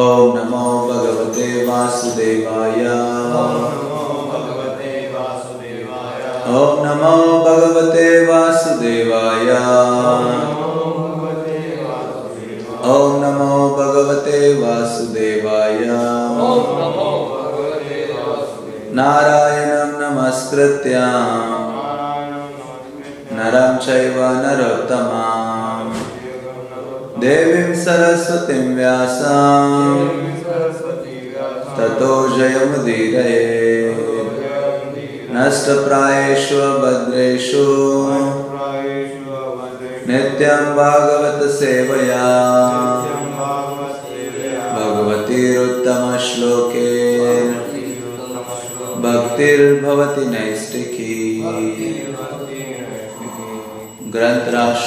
ॐ नमो भगवते वासुदेवाय। ॐ नमो भगवते वासुदेवाय। ॐ नमो भगवते वासुदेवाय। नारायणं नमस्कृत्य। नरं चैव नरोत्तमाम् देवीं सरस्वतीं व्यासां। ततो जयमुदीरये नष्टप्रायेषु भद्रेषु नित्यं भागवतसेवया भगवतीरुत्तमश्लोके। भक्तिर्भवति नैष्टिकी ग्रंथराज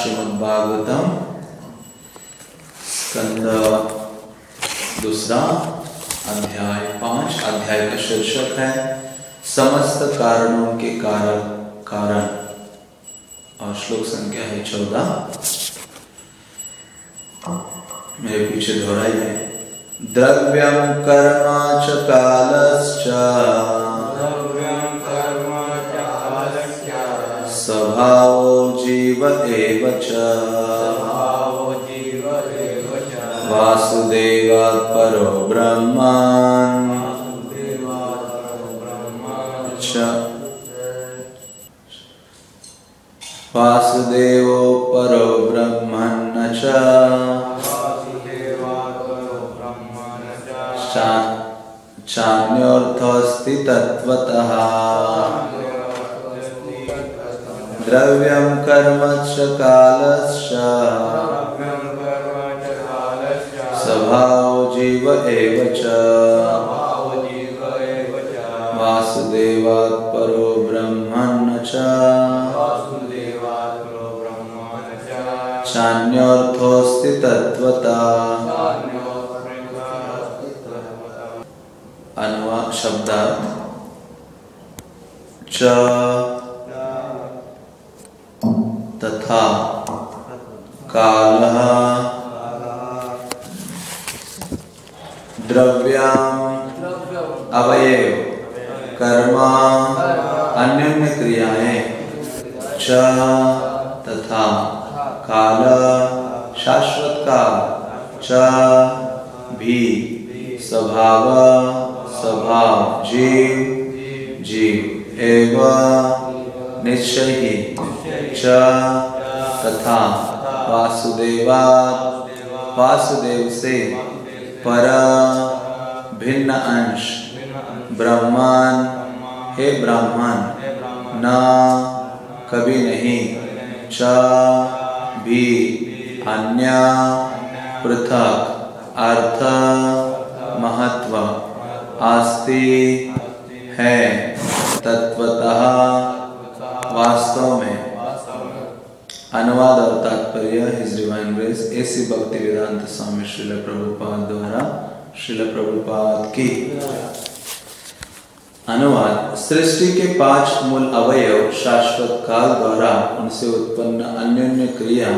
स्कंद दूसरा अध्याय पाँच अध्याय का शीर्षक है समस्त कारणों के कारण कारण। और श्लोक संख्या है चौदह। मेरे पीछे दोहराई है। द्रव्यम कर्मा च कालश्च। स्वभाव जीव एव च। वासुदेवात् परो ब्रह्मान्। वासुदेवो परो ब्रह्मन् च। चान्योऽर्थोऽस्ति तत्त्वतः। द्रव्यं कर्म च कालश्च। एव च वासुदेवात् परो ब्रह्मन् च। चान्योऽर्थोऽस्ति तत्त्वता। अनुवा च। ऐसी भक्ति वेदांत स्वामी श्रील प्रभुपाद द्वारा, श्रील प्रभुपाद की अनुवाद सृष्टि के पाँच मूल अवयव शाश्वत काल द्वारा उनसे उत्पन्न अन्योन्य क्रिया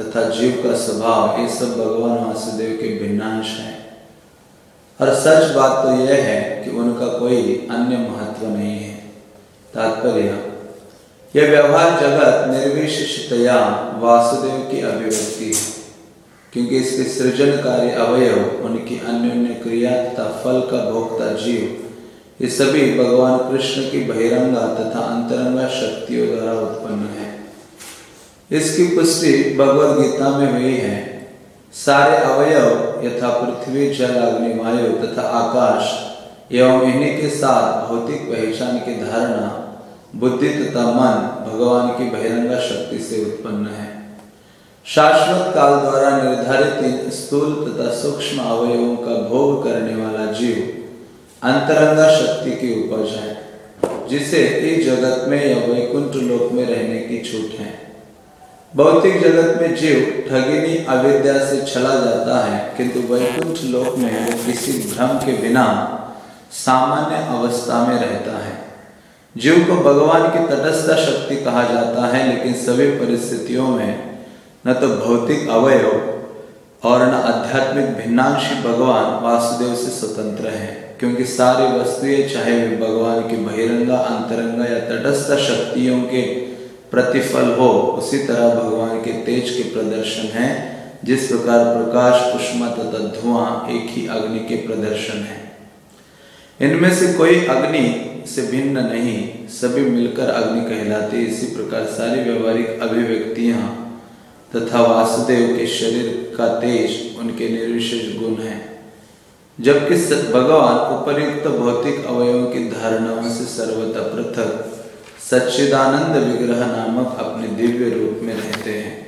तथा जीव का स्वभाव, ये सब भगवान वासुदेव के भिन्नांश हैं। और सच बात तो यह है कि उनका कोई अन्य महत्व नहीं है। तात्पर्य, यह व्यवहार जगत निर्विशेषतया वासुदेव की अभिव्यक्ति है। क्योंकि इसके सृजनकारी अवयव, उनकी अन्योन्य क्रिया तथा फल का भोक्ता जीव, ये सभी भगवान कृष्ण की बहिरंगा तथा अंतरंगा शक्तियों द्वारा उत्पन्न है। इसकी पुष्टि भगवद गीता में हुई है। सारे अवयव यथा पृथ्वी, जल, अग्नि, वायु तथा आकाश एवं इन्हीं के साथ भौतिक पहचान की धारणा, बुद्धि तथा मन भगवान की बहिरंगा शक्ति से उत्पन्न है। शाश्वत काल द्वारा निर्धारित इन स्थूल तथा सूक्ष्म अवयवों का भोग करने वाला जीव अंतरंगा शक्ति की उपज है, जिसे इस जगत में या वैकुंठ लोक में रहने की छूट है। भौतिक जगत में जीव ठगिनी अविद्या से छला जाता है, किंतु वैकुंठ लोक में वो किसी भ्रम के बिना सामान्य अवस्था में रहता है। जीव को भगवान की तटस्थ शक्ति कहा जाता है, लेकिन सभी परिस्थितियों में न तो भौतिक अवयव और न आध्यात्मिक भिन्नांशी भगवान वासुदेव से स्वतंत्र है, क्योंकि सारी वस्तुएँ, चाहे वे भगवान की बहिरंगा, अंतरंगा या तटस्थ शक्तियों के प्रतिफल हो, उसी तरह भगवान के तेज के प्रदर्शन है, जिस प्रकार प्रकाश उष्मा तथा धुआँ एक ही अग्नि के प्रदर्शन है। इनमें से कोई अग्नि से भिन्न नहीं, सभी मिलकर अग्नि कहलाते इसी प्रकार सारी व्यवहारिक अभिव्यक्तियाँ तथा वासुदेव के शरीर का तेज उनके निर्विशेष गुण है। जबकि भगवान उपर्युक्त भौतिक अवयवों की धारणाओं से सर्वथा पृथक सच्चिदानंद विग्रह नामक अपने दिव्य रूप में रहते हैं।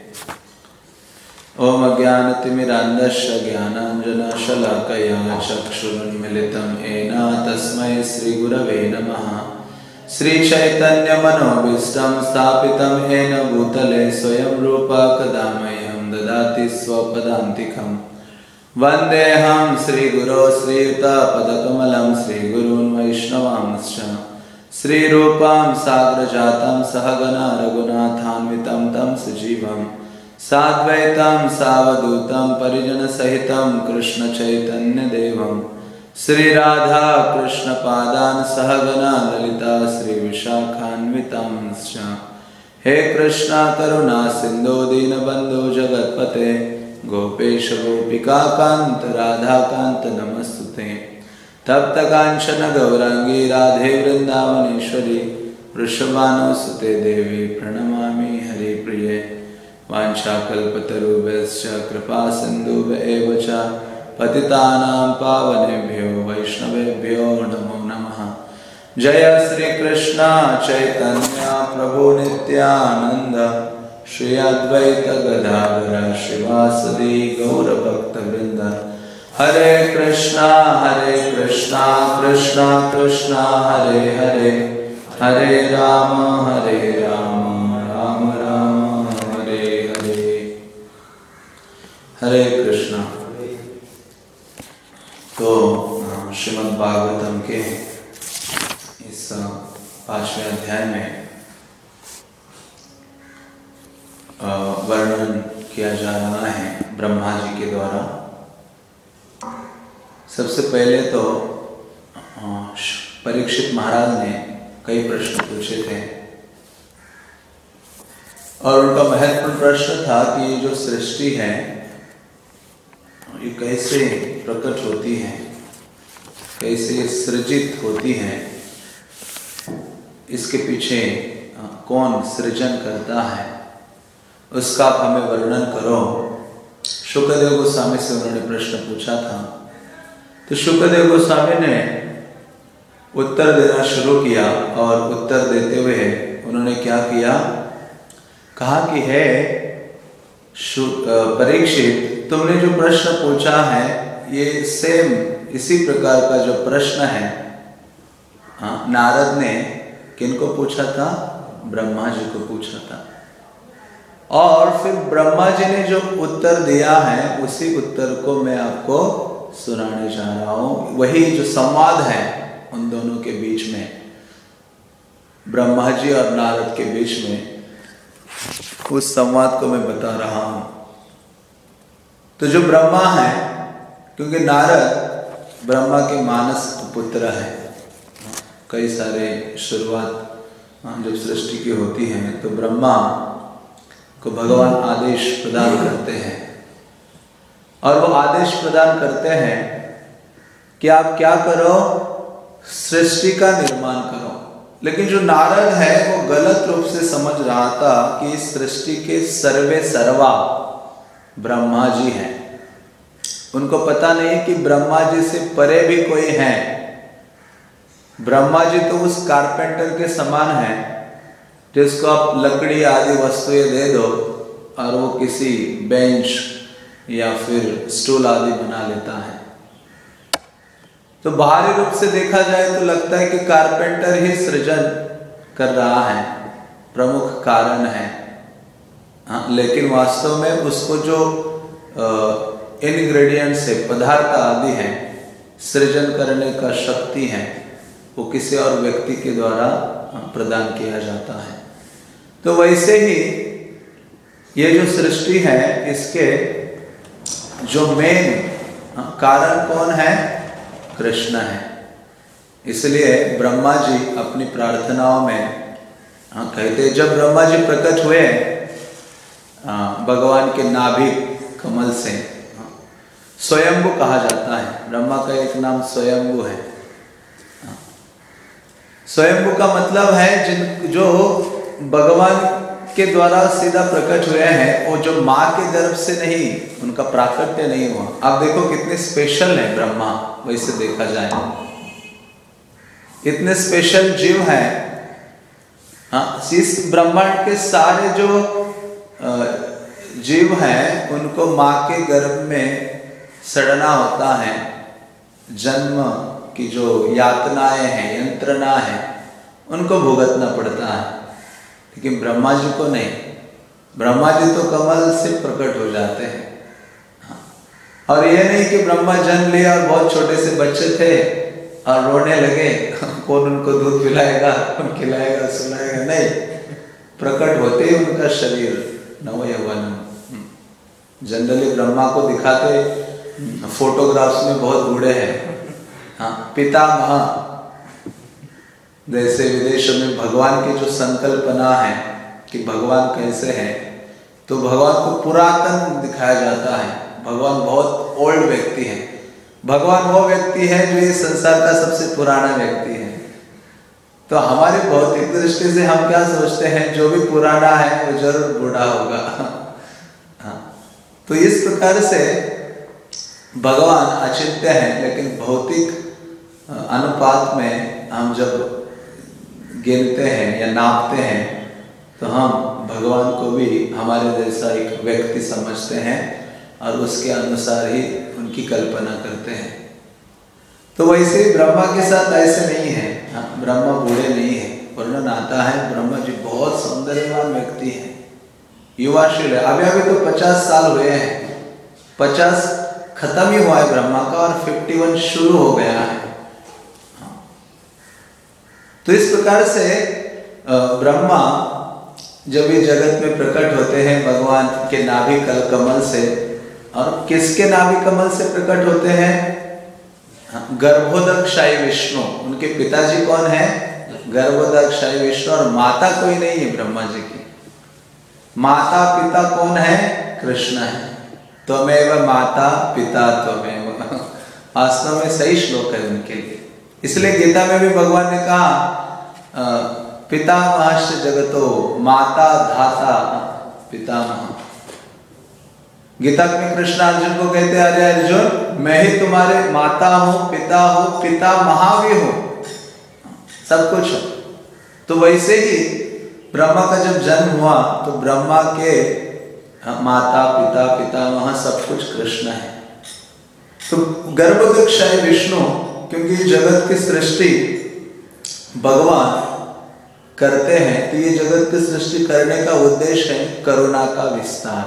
ओम ज्ञानतिमिरान्धस्य ज्ञानाञ्जनशलाकया चक्षुरुन्मिलितं येन तस्मै श्रीगुरवे नमः। श्रीचैतन्यमनोभीष्टं स्थापितं येन भूतले स्वयं रूपा कदा मह्यं ददाति स्वपदान्तिकम्। वन्देऽहं श्रीगुरो श्रीयुतपदकमलं श्रीगुरून् वैष्णवांश्च। श्रीरूपां साग्रजातं सहगना रघुनाथान्वितं तं सजीवम्। साद्वैतं सावधूतं परिजनसहितं कृष्णचैतन्यदेवं श्रीराधा कृष्णपादान् सहगना ललिता श्रीविशाखान्वितांश्च हे कृष्णा करुणा सिन्धो दीनबन्धो जगत्पते, गोपेश गोपिकान्त राधाकान्त नमस्तुते। तप्त काञ्चन गौराङ्गी राधे वृन्दावनेश्वरी वृषभानुसुते देवी प्रणमामि हरिप्रिये। वाञ्छाकल्पतरुभ्यश्च कृपा सिन्धुभ एव पतितानां पावनेभ्यो, वैष्णवेभ्यो नमो नमः। जय श्रीकृष्ण, चैतन्य, प्रभु नित्यानन्द श्री अद्वैत गदाधर श्रीवासदि गौरभक्तवृन्द। हरे कृष्णा हरे कृष्णा कृष्णा कृष्णा, हरे हरे। हरे राम हरे राम हरे कृष्णा। तो श्रीमद् भागवतम के इस पाँचवें अध्याय में वर्णन किया जा रहा है ब्रह्मा जी के द्वारा। सबसे पहले तो परीक्षित महाराज ने कई प्रश्न पूछे थे। और उनका महत्वपूर्ण प्रश्न था कि जो सृष्टि है ये कैसे प्रकट होती है, कैसे सृजित होती है, इसके पीछे कौन सृजन करता है, उसका आप हमें वर्णन करो। शुक्रदेव गोस्वामी से उन्होंने प्रश्न पूछा था। तो शुक्रदेव गोस्वामी ने उत्तर देना शुरू किया और उत्तर देते हुए उन्होंने क्या किया? कहा कि है परीक्षित तुमने जो प्रश्न पूछा है, ये सेम इसी प्रकार का जो प्रश्न है हाँ नारद ने किनको पूछा था? ब्रह्मा जी को पूछा था। और फिर ब्रह्मा जी ने जो उत्तर दिया है, उसी उत्तर को मैं आपको सुनाने जा रहा हूँ। वही जो संवाद है उन दोनों के बीच में, ब्रह्मा जी और नारद के बीच में, उस संवाद को मैं बता रहा हूँ। तो जो ब्रह्मा है क्योंकि नारद ब्रह्मा के मानस पुत्र है। कई सारे शुरुआत हाँ, जब सृष्टि की होती है तो ब्रह्मा को भगवान आदेश प्रदान करते हैं। और वो आदेश प्रदान करते हैं कि आप क्या करो सृष्टि का निर्माण करो। लेकिन जो नारद है वो गलत रूप से समझ रहा था कि सृष्टि के सर्वे सर्वा ब्रह्मा जी हैं। उनको पता नहीं कि ब्रह्मा जी से परे भी कोई है। ब्रह्मा जी तो उस कारपेंटर के समान है, जिसको आप लकड़ी आदि वस्तुएँ दे दो और वो किसी बेंच या फिर स्टूल आदि बना लेता है। तो बाहरी रूप से देखा जाए तो लगता है कि कारपेंटर ही सृजन कर रहा है, प्रमुख कारण है। हाँ लेकिन वास्तव में उसको जो इनग्रेडिएंट्स है, पदार्थ आदि है, सृजन करने का शक्ति है, वो किसी और व्यक्ति के द्वारा प्रदान किया जाता है। तो वैसे ही ये जो सृष्टि है, इसके जो मेन कारण कौन है? कृष्ण है। इसलिए ब्रह्मा जी अपनी प्रार्थनाओं में कहते जब ब्रह्मा जी प्रकट हुए भगवान के नाभिक कमल से। स्वयंभु कहा जाता है। ब्रह्मा का एक नाम स्वयंभु है। स्वयंभु का मतलब है जिन, जो भगवान के द्वारा सीधा प्रकट हुए हैं, वो जो माँ के गर्भ से नहीं, उनका प्राकट्य नहीं हुआ। आप देखो कितने स्पेशल है ब्रह्मा वैसे देखा जाए। कितने स्पेशल जीव है। हाँ इस ब्रह्मांड के सारे जो जीव हैं, उनको माँ के गर्भ में सड़ना होता है। जन्म की जो यातनाएँ हैं, यंत्रणा है, उनको भुगतना पड़ता है। लेकिन ब्रह्मा जी को नहीं। ब्रह्मा जी तो कमल से प्रकट हो जाते हैं। और यह नहीं कि ब्रह्मा जन्म लिया और बहुत छोटे से बच्चे थे और रोने लगे, कौन उनको दूध पिलाएगा, कौन खिलाएगा, सुलाएगा? नहीं। प्रकट होते ही उनका शरीर। नव यवन जनरली ब्रह्मा को दिखाते फोटोग्राफ्स में बहुत बूढ़े हैं। हाँ पितामह जैसे विदेशों में भगवान की जो संकल्पना है कि भगवान कैसे है तो भगवान को पुरातन दिखाया जाता है। भगवान बहुत ओल्ड व्यक्ति है। भगवान वो व्यक्ति है जो इस संसार का सबसे पुराना व्यक्ति है। तो हमारे भौतिक दृष्टि से हम क्या सोचते हैं? जो भी पुराना है, वो ज़रूर बूढ़ा होगा। हाँ। तो इस प्रकार से भगवान अचिंत्य है, लेकिन भौतिक अनुपात में हम जब गिनते हैं या नापते हैं तो हम भगवान को भी हमारे जैसा एक व्यक्ति समझते हैं और उसके अनुसार ही उनकी कल्पना करते हैं। तो वैसे ब्रह्मा के साथ ऐसे नहीं है। ब्रह्मा बूढ़े नहीं है वर्णन आता है, ब्रह्मा जी बहुत सौंदर्यवान व्यक्ति है। युवाशील है अभी अभी तो पचास साल हुए हैं। पचास खत्म ही हुआ है ब्रह्मा का और फिफ्टी वन शुरू हो गया है। तो इस प्रकार से ब्रह्मा जब ये जगत में प्रकट होते हैं, भगवान के नाभि कल कमल से, और किसके नाभि कमल से प्रकट होते हैं? हाँ, गर्भोदक शाही विष्णु। उनके पिताजी कौन है? गर्भोदक शाही विष्णु और माता कोई नहीं है ब्रह्मा जी की। माता पिता कौन है? कृष्ण है। त्वमेव माता पिता त्वमेव। वास्तव में सही श्लोक है उनके लिए। इसलिए गीता में भी भगवान ने कहा पिता महाश जगतो माता धाता पितामह। गीता में कृष्ण अर्जुन को कहते हैं, अरे अर्जुन, मैं ही तुम्हारे माता हूँ, पिता हूँ, पिता महावी हूँ। सब कुछ तो वैसे ही ब्रह्मा का जब जन्म हुआ तो ब्रह्मा के माता, पिता पितामह सब कुछ कृष्ण है। तो गर्भदक्ष है विष्णु, क्योंकि जगत की सृष्टि भगवान करते हैं तो ये जगत की सृष्टि करने का उद्देश्य है करुणा का विस्तार।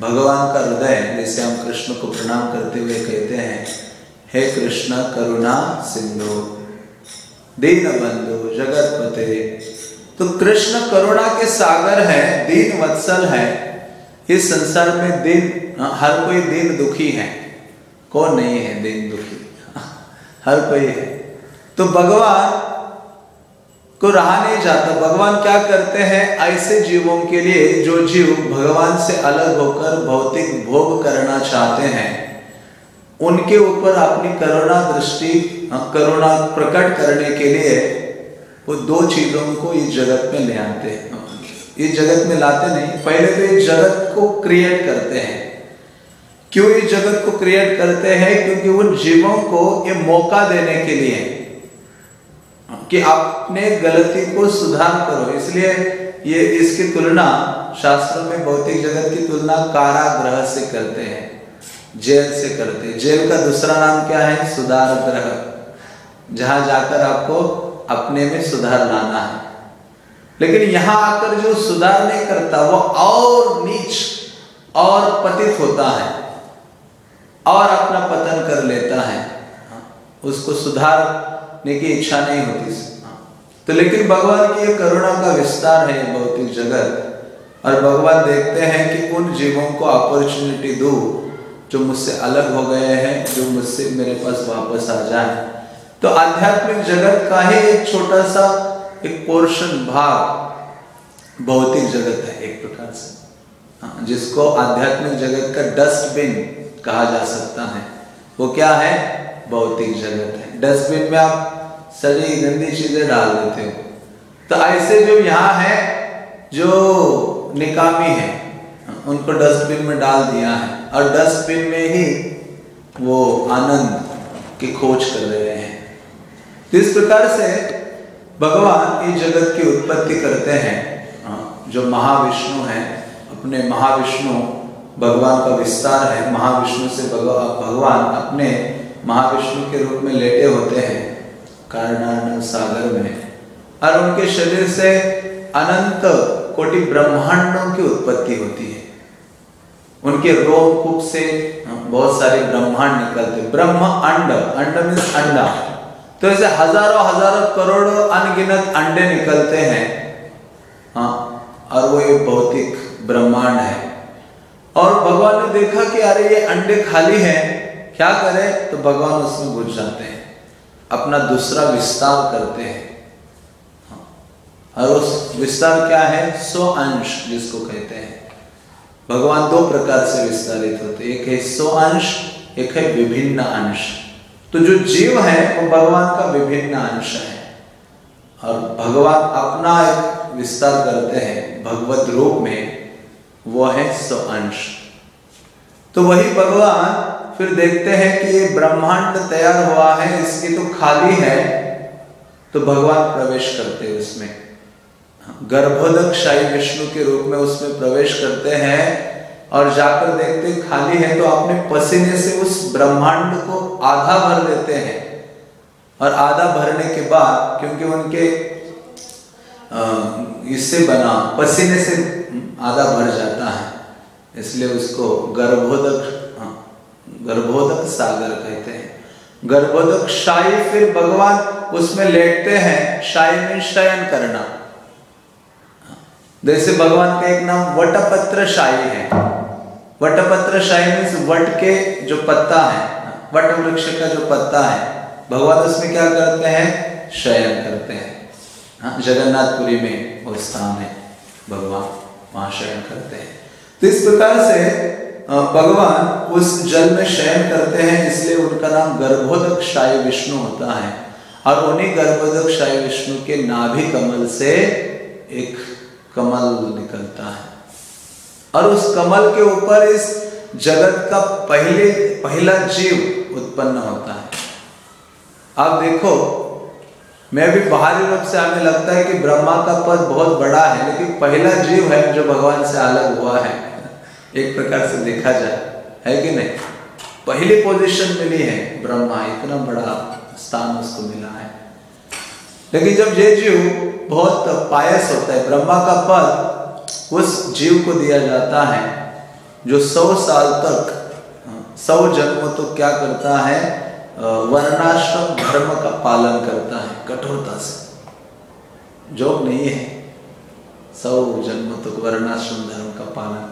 भगवान का हृदय, जैसे हम कृष्ण को प्रणाम करते हुए कहते हैं, हे कृष्ण, करुणा सिंधु दीन बंधु जगत पते तो कृष्ण करुणा के सागर है, दीन वत्सल है। इस संसार में दिन, हर कोई दिन दुखी है। कौन नहीं है दिन दुखी? हर कोई है। तो भगवान को रहा नहीं जाता। भगवान क्या करते हैं? ऐसे जीवों के लिए जो जीव भगवान से अलग होकर भौतिक भोग करना चाहते हैं उनके ऊपर अपनी करुणा दृष्टि हाँ, करुणा प्रकट करने के लिए वो दो चीज़ों को इस जगत में ले आते हैं। इस जगत में लाते नहीं पहले तो इस जगत को क्रिएट करते हैं। क्यों इस जगत को क्रिएट करते हैं? क्योंकि उन जीवों को ये मौका देने के लिए कि अपने गलती को सुधार करो। इसलिए ये इसकी तुलना शास्त्रों में भौतिक जगत की तुलना कारागृह से करते हैं, जेल से करते हैं। जेल का दूसरा नाम क्या है? सुधार ग्रह। जहाँ जाकर आपको अपने में सुधार लाना है। लेकिन यहाँ आकर जो सुधार नहीं करता, वो और नीच और पतित होता है और अपना पतन कर लेता है। उसको सुधारने की इच्छा नहीं होती तो लेकिन भगवान की करुणा का विस्तार है भौतिक जगत। और भगवान देखते हैं कि उन जीवों को अपॉर्चुनिटी दो जो मुझसे अलग हो गए हैं जो मुझसे मेरे पास वापस आ जाए। तो आध्यात्मिक जगत का ही एक छोटा सा एक पोर्शन भाग भौतिक जगत है एक प्रकार से। हाँ, जिसको आध्यात्मिक जगत का डस्टबिन कहा जा सकता है। वो क्या है? भौतिक जगत है। डस्टबिन में आप सड़ी गंदी चीज़ें डाल देते हो। तो ऐसे जो यहाँ है, जो निकामी है, उनको डस्टबिन में डाल दिया है। और डस्टबिन में ही वो आनंद की खोज कर रहे हैं। तो इस प्रकार से भगवान इस जगत की उत्पत्ति करते हैं। जो महाविष्णु है, अपने महाविष्णु भगवान का विस्तार है। महाविष्णु से भगवान अपने महाविष्णु के रूप में लेटे होते हैं। कारणान सागर में। और उनके शरीर से अनंत कोटि ब्रह्मांडों की उत्पत्ति होती है। उनके रोम कुप से बहुत सारे ब्रह्मांड निकलते ब्रह्म अंड अंड मीन्स अंडा। तो ऐसे हज़ारों हज़ारों करोड़ों अनगिनत अंडे निकलते हैं। हाँ और वो एक भौतिक ब्रह्मांड है। और भगवान ने देखा कि अरे ये अंडे खाली हैं, क्या करे? तो भगवान उसमें घुस जाते हैं। अपना दूसरा विस्तार करते हैं। और उस विस्तार क्या है? सो अंश जिसको कहते हैं। भगवान दो प्रकार से विस्तारित होते एक है सो अंश, एक है विभिन्न अंश। तो जो जीव है, वो भगवान का विभिन्न अंश है। और भगवान अपना विस्तार करते हैं, भगवत रूप में, वो है सो अंश। तो वही भगवान फिर देखते हैं कि ये ब्रह्मांड तैयार हुआ है, इसकी तो खाली है। तो भगवान प्रवेश करते हैं उसमें। गर्भोदक शाही विष्णु के रूप में उसमें प्रवेश करते हैं और जाकर देखते खाली है तो अपने पसीने से उस ब्रह्मांड को आधा भर देते हैं। और आधा भरने के बाद, क्योंकि उनके इससे बना, पसीने से आधा भर जाता है, इसलिए उसको गर्भोदक गर्भोदक सागर कहते हैं। गर्भोदक शाही फिर भगवान उसमें लेटते हैं शाही में शयन करना। जैसे भगवान का एक नाम वटपत्र शाही है। वटपत्र शाही मीन्स वट के जो पत्ता है, वट वृक्ष का जो पत्ता है, भगवान उसमें क्या करते हैं? शयन करते हैं। हाँ जगन्नाथपुरी में वो स्थान है, भगवान वहाँ शयन करते हैं। तो इस प्रकार से भगवान उस जल में शयन करते हैं, इसलिए उनका नाम गर्भोदक शाही विष्णु होता है। और उन्हीं गर्भोदक शाही विष्णु के नाभि कमल से एक कमल निकलता है। और उस कमल के ऊपर इस जगत का पहले, पहला जीव उत्पन्न होता है। आप देखो, मैं भी बाहरी रूप से हमें लगता है कि ब्रह्मा का पद बहुत बड़ा है, लेकिन पहला जीव है जो भगवान से अलग हुआ है। एक प्रकार से देखा जाए, है कि नहीं? पहली पोजीशन मिली है, ब्रह्मा, इतना बड़ा स्थान उसको मिला है। लेकिन जब ये जीव बहुत पायस होता है, ब्रह्मा का पद उस जीव को दिया जाता है, जो सौ साल तक, सौ जन्म तो क्या करता है, वर्णाश्रम धर्म का पालन करता है, कठोरता से। जो नहीं है, सौ जन्म तक वर्णाश्रम धर्म का पालन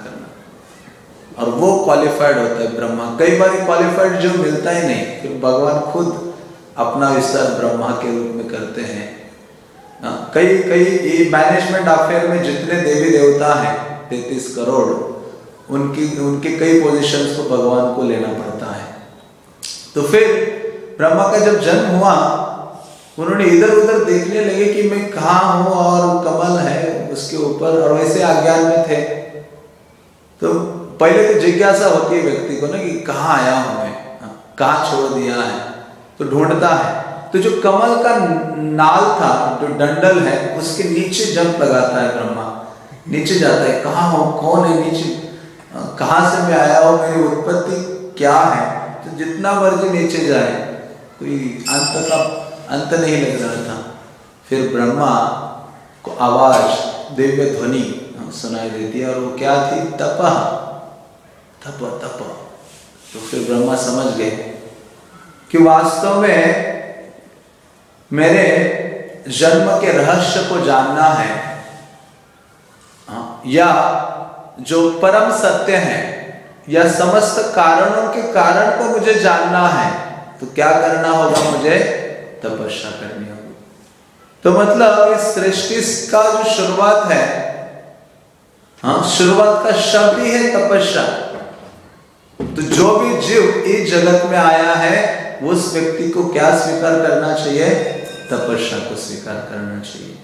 और वो क्वालिफाइड होता है ब्रह्मा। कई बार क्वालिफाइड जो मिलता ही नहीं फिर भगवान खुद अपना विस्तार ब्रह्मा के रूप में करते हैं। हाँ, कई कई ये मैनेजमेंट अफेयर में जितने देवी देवता हैं तैतीस करोड़ उनकी उनके कई पोजीशंस को भगवान को लेना पड़ता है। तो फिर ब्रह्मा का जब जन्म हुआ उन्होंने इधर उधर देखने लगे कि मैं कहा हूँ और कमल है उसके ऊपर और वैसे अज्ञान में थे। तो पहले तो जिज्ञासा होती है व्यक्ति को ना कि कहाँ आया हूँ मैं? हाँ, कहा छोड़ दिया है? तो ढूंढता है। तो जो कमल का नाल था जो डंडल है उसके नीचे जंप लगाता है ब्रह्मा। नीचे जाता है कहा हो? कौन है नीचे? कहा से मैं आया हूँ? मेरी उत्पत्ति क्या है? तो जितना मर्ज़ी नीचे जाए कोई अंत का अंत नहीं लग रहा था। फिर ब्रह्मा को आवाज़ दिव्य ध्वनि सुनाई देती है। और वो क्या थी? तप। तप तप। तो फिर ब्रह्मा समझ गए कि वास्तव में मेरे जन्म के रहस्य को जानना है। हाँ, या जो परम सत्य है या समस्त कारणों के कारण को मुझे जानना है तो क्या करना होगा मुझे? तपस्या करनी होगी। तो मतलब इस सृष्टि का जो शुरुआत है हाँ शुरुआत का शब्द ही है तपस्या। तो जो भी जीव इस जगत में आया है, उस व्यक्ति को क्या स्वीकार करना चाहिए? तपस्या को स्वीकार करना चाहिए।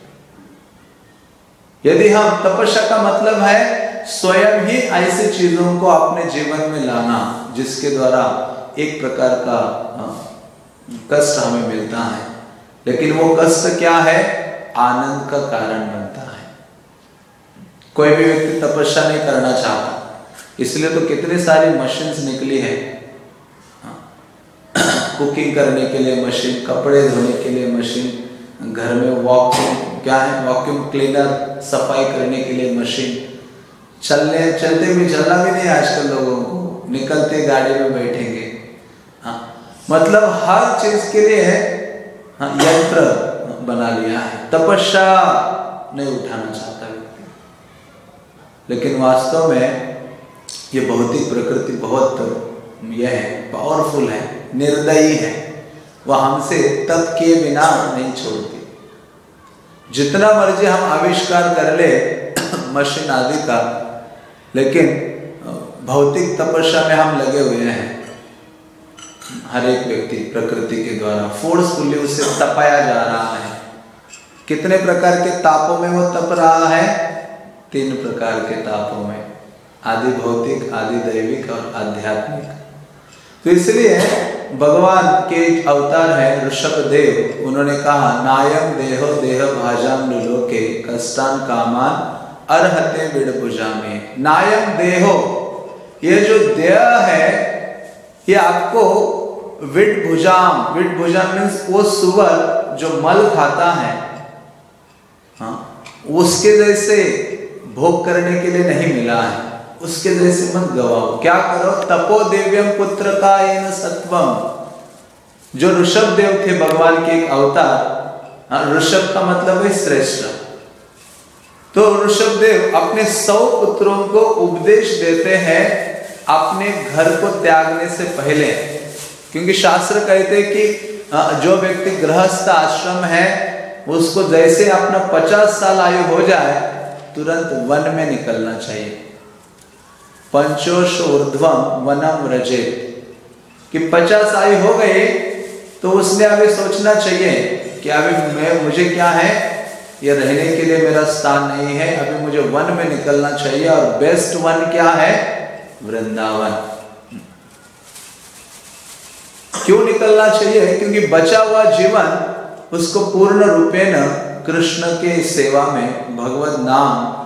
यदि हम तपस्या का मतलब है स्वयं ही ऐसी चीज़ों को अपने जीवन में लाना, जिसके द्वारा एक प्रकार का कष्ट हमें मिलता है। लेकिन वो कष्ट क्या है? आनंद का कारण बनता है। कोई भी व्यक्ति तपस्या नहीं करना चाहता। इसलिए तो कितने सारी मशीन्स निकली है। कुकिंग करने के लिए मशीन कपड़े धोने के लिए मशीन घर में वॉक्यूम क्या है? वॉक्यूम क्लीनर सफ़ाई करने के लिए मशीन चलने, चलते भी चलना भी नहीं आजकल लोगों को। निकलते गाड़ी में बैठेंगे। हाँ मतलब हर चीज़ के लिए हाँ यंत्र बना लिया है। तपस्या नहीं उठाना चाहता व्यक्ति। लेकिन वास्तव में ये भौतिक प्रकृति बहुत यह है पावरफुल है, निर्दयी है। वह हमसे तप किए बिना नहीं छोड़ती। जितना मर्ज़ी हम आविष्कार कर ले, मशीन आदि का, लेकिन भौतिक तपस्या में हम लगे हुए हैं। हर एक व्यक्ति प्रकृति के द्वारा फोर्सफुली उसे तपाया जा रहा है। कितने प्रकार के तापों में वो तप रहा है? तीन प्रकार के तापों में। आदि भौतिक, आदि दैविक और आध्यात्मिक। तो इसलिए भगवान के अवतार है ऋषभ देव उन्होंने कहा नायम देहो देह भाजाम के कष्टान कामान अर्हते विड़ में नायम देहो, ये जो देह है, ये आपको विड भुजाम विड भुजाम मीन्स वो सुवर जो मल खाता है हाँ उसके जैसे भोग करने के लिए नहीं मिला है। उसके जैसे मत गवाओ। क्या करो? तपो दिव्यम पुत्र का सत्वम जो ऋषभ देव थे भगवान के एक अवतार हाँ, ऋषभ का मतलब है श्रेष्ठ। तो ऋषभ देव अपने सौ पुत्रों को उपदेश देते हैं अपने घर को त्यागने से पहले। क्योंकि शास्त्र कहते हैं कि हाँ, जो व्यक्ति गृहस्थ आश्रम है उसको जैसे अपना पचास साल आयु हो जाए तुरंत वन में निकलना चाहिए। पंचोश ऊर्ध्वम वनम रजेत कि पचास आयु हो गए तो उसने अभी सोचना चाहिए कि अभी मैं, मुझे क्या है? ये रहने के लिए मेरा स्थान नहीं है, अभी मुझे वन में निकलना चाहिए, और बेस्ट वन क्या है? वृंदावन। क्यों निकलना चाहिए? क्योंकि बचा हुआ जीवन उसको पूर्ण रूपेण कृष्ण के सेवा में, भगवत नाम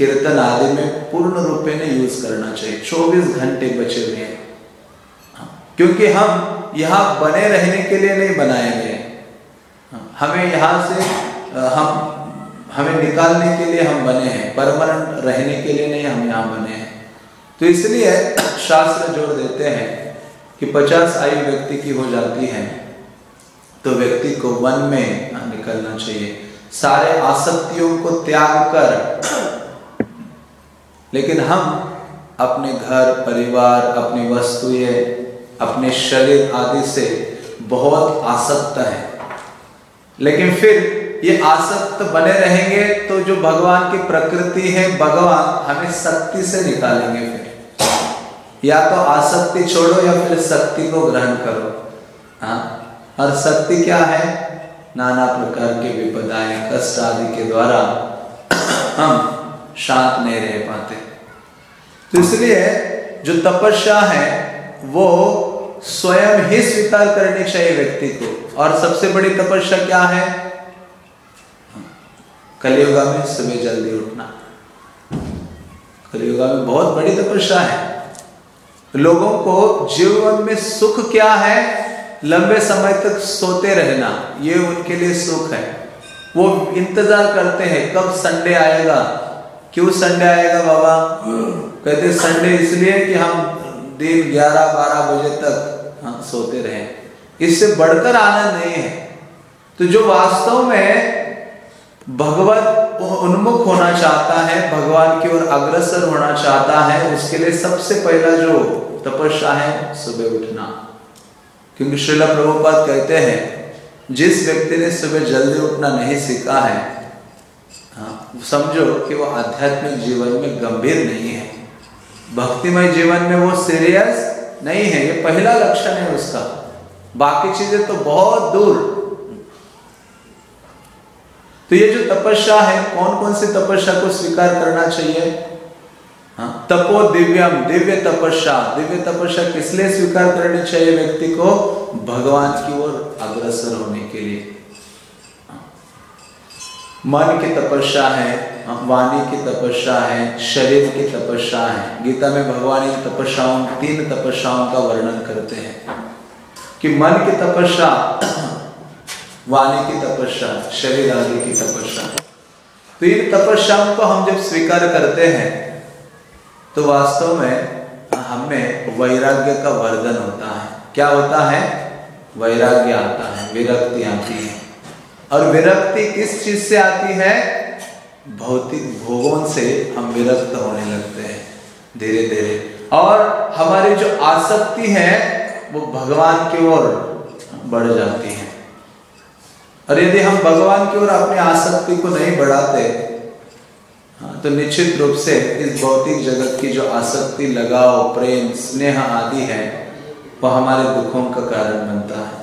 कीर्तन आदि में पूर्ण रूपे ने यूज़ करना चाहिए। 24 घंटे बचे हुए हैं। हाँ, क्योंकि हम यहाँ बने रहने के लिए नहीं बनाए गए हाँ, हमें यहाँ से हम हमें निकालने के लिए हम बने हैं। परमानेंट रहने के लिए नहीं हम यहाँ बने हैं। तो इसलिए शास्त्र जोड़ देते हैं कि 50 आयु व्यक्ति की हो जाती है तो व्यक्ति को वन में निकलना चाहिए। सारे आसक्तियों को त्याग कर लेकिन हम अपने घर, परिवार, अपनी वस्तुएँ, अपने शरीर आदि से बहुत आसक्त हैं। लेकिन फिर ये आसक्त बने रहेंगे तो जो भगवान की प्रकृति है, भगवान हमें शक्ति से निकालेंगे फिर। या तो आसक्ति छोड़ो या फिर शक्ति को ग्रहण करो। हाँ और शक्ति क्या है? नाना प्रकार के विपदाएँ, कष्ट आदि के द्वारा हम शांत नहीं रह पाते। तो इसलिए जो तपस्या है, वो स्वयं ही स्वीकार करनी चाहिए व्यक्ति को। और सबसे बड़ी तपस्या क्या है? कलियुगा में सुबह जल्दी उठना। कलियुगा में बहुत बड़ी तपस्या है। लोगों को जीवन में सुख क्या है? लंबे समय तक सोते रहना, ये उनके लिए सुख है। वो इंतज़ार करते हैं, कब संडे आएगा? क्यों संडे आएगा बाबा? कहते संडे इसलिए कि हम दिन 11-12 बजे तक हाँ सोते रहे। इससे बढ़कर आनंद नहीं है। तो जो वास्तव में भगवत उन्मुख होना चाहता है भगवान की ओर अग्रसर होना चाहता है उसके लिए सबसे पहला जो तपस्या है सुबह उठना। क्योंकि श्रीला प्रभुपाद कहते हैं जिस व्यक्ति ने सुबह जल्दी उठना नहीं सीखा है हाँ, समझो कि वो आध्यात्मिक जीवन में गंभीर नहीं है। भक्तिमय जीवन में वो सीरियस नहीं है, ये पहला लक्षण है उसका। बाकी चीज़ें तो बहुत दूर। तो ये जो तपस्या है कौन कौन सी तपस्या को स्वीकार करना चाहिए? हाँ तपो दिव्यम, दिव्य तपस्या। दिव्य तपस्या किस लिए स्वीकार करनी चाहिए व्यक्ति को? भगवान की ओर अग्रसर होने के लिए। हाँ। मन की तपस्या है, वाणी की तपस्या है, शरीर की तपस्या है। गीता में भगवान इन तपस्याओं, तीन तपस्याओं का वर्णन करते हैं कि मन की तपस्या, वाणी की तपस्या, शरीर आदि की तपस्या। तो इन तपस्याओं को हम जब स्वीकार करते हैं तो वास्तव में हमें वैराग्य का वर्धन होता है। क्या होता है? वैराग्य आता है, विरक्ति आती है। और विरक्ति किस चीज़ से आती है? भौतिक भोगों से हम विरक्त होने लगते हैं धीरे धीरे। और हमारी जो आसक्ति है वो भगवान की ओर बढ़ जाती है। और यदि हम भगवान की ओर अपनी आसक्ति को नहीं बढ़ाते हाँ, तो निश्चित रूप से इस भौतिक जगत की जो आसक्ति लगाव प्रेम स्नेह आदि है वह हमारे दुखों का कारण बनता है।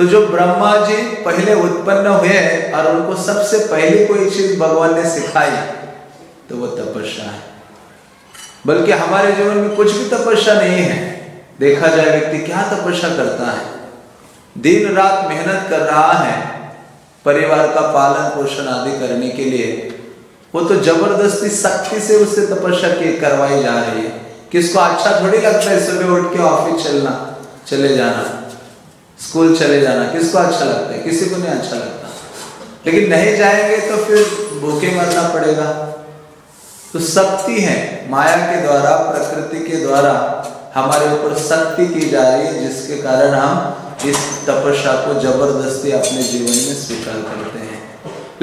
तो जो ब्रह्मा जी पहले उत्पन्न हुए और उनको सबसे पहली कोई चीज़ भगवान ने सिखाई तो वो तपस्या है। बल्कि हमारे जीवन में कुछ भी तपस्या नहीं है। देखा जाए व्यक्ति क्या तपस्या करता है। दिन रात मेहनत कर रहा है, परिवार का पालन पोषण आदि करने के लिए। वो तो ज़बरदस्ती शक्ति से उससे तपस्या की करवाई जा रही है। किसको अच्छा थोड़ी लगता है सुबह उठ के ऑफ़िस चलना, चले जाना। स्कूल चले जाना, किसको अच्छा लगता है? किसी को नहीं अच्छा लगता। लेकिन नहीं जाएँगे तो फिर भूखे मरना पड़ेगा। तो शक्ति है माया के द्वारा, प्रकृति के द्वारा हमारे ऊपर शक्ति की जा रही है, जिसके कारण हम इस तपस्या को ज़बरदस्ती अपने जीवन में स्वीकार करते हैं।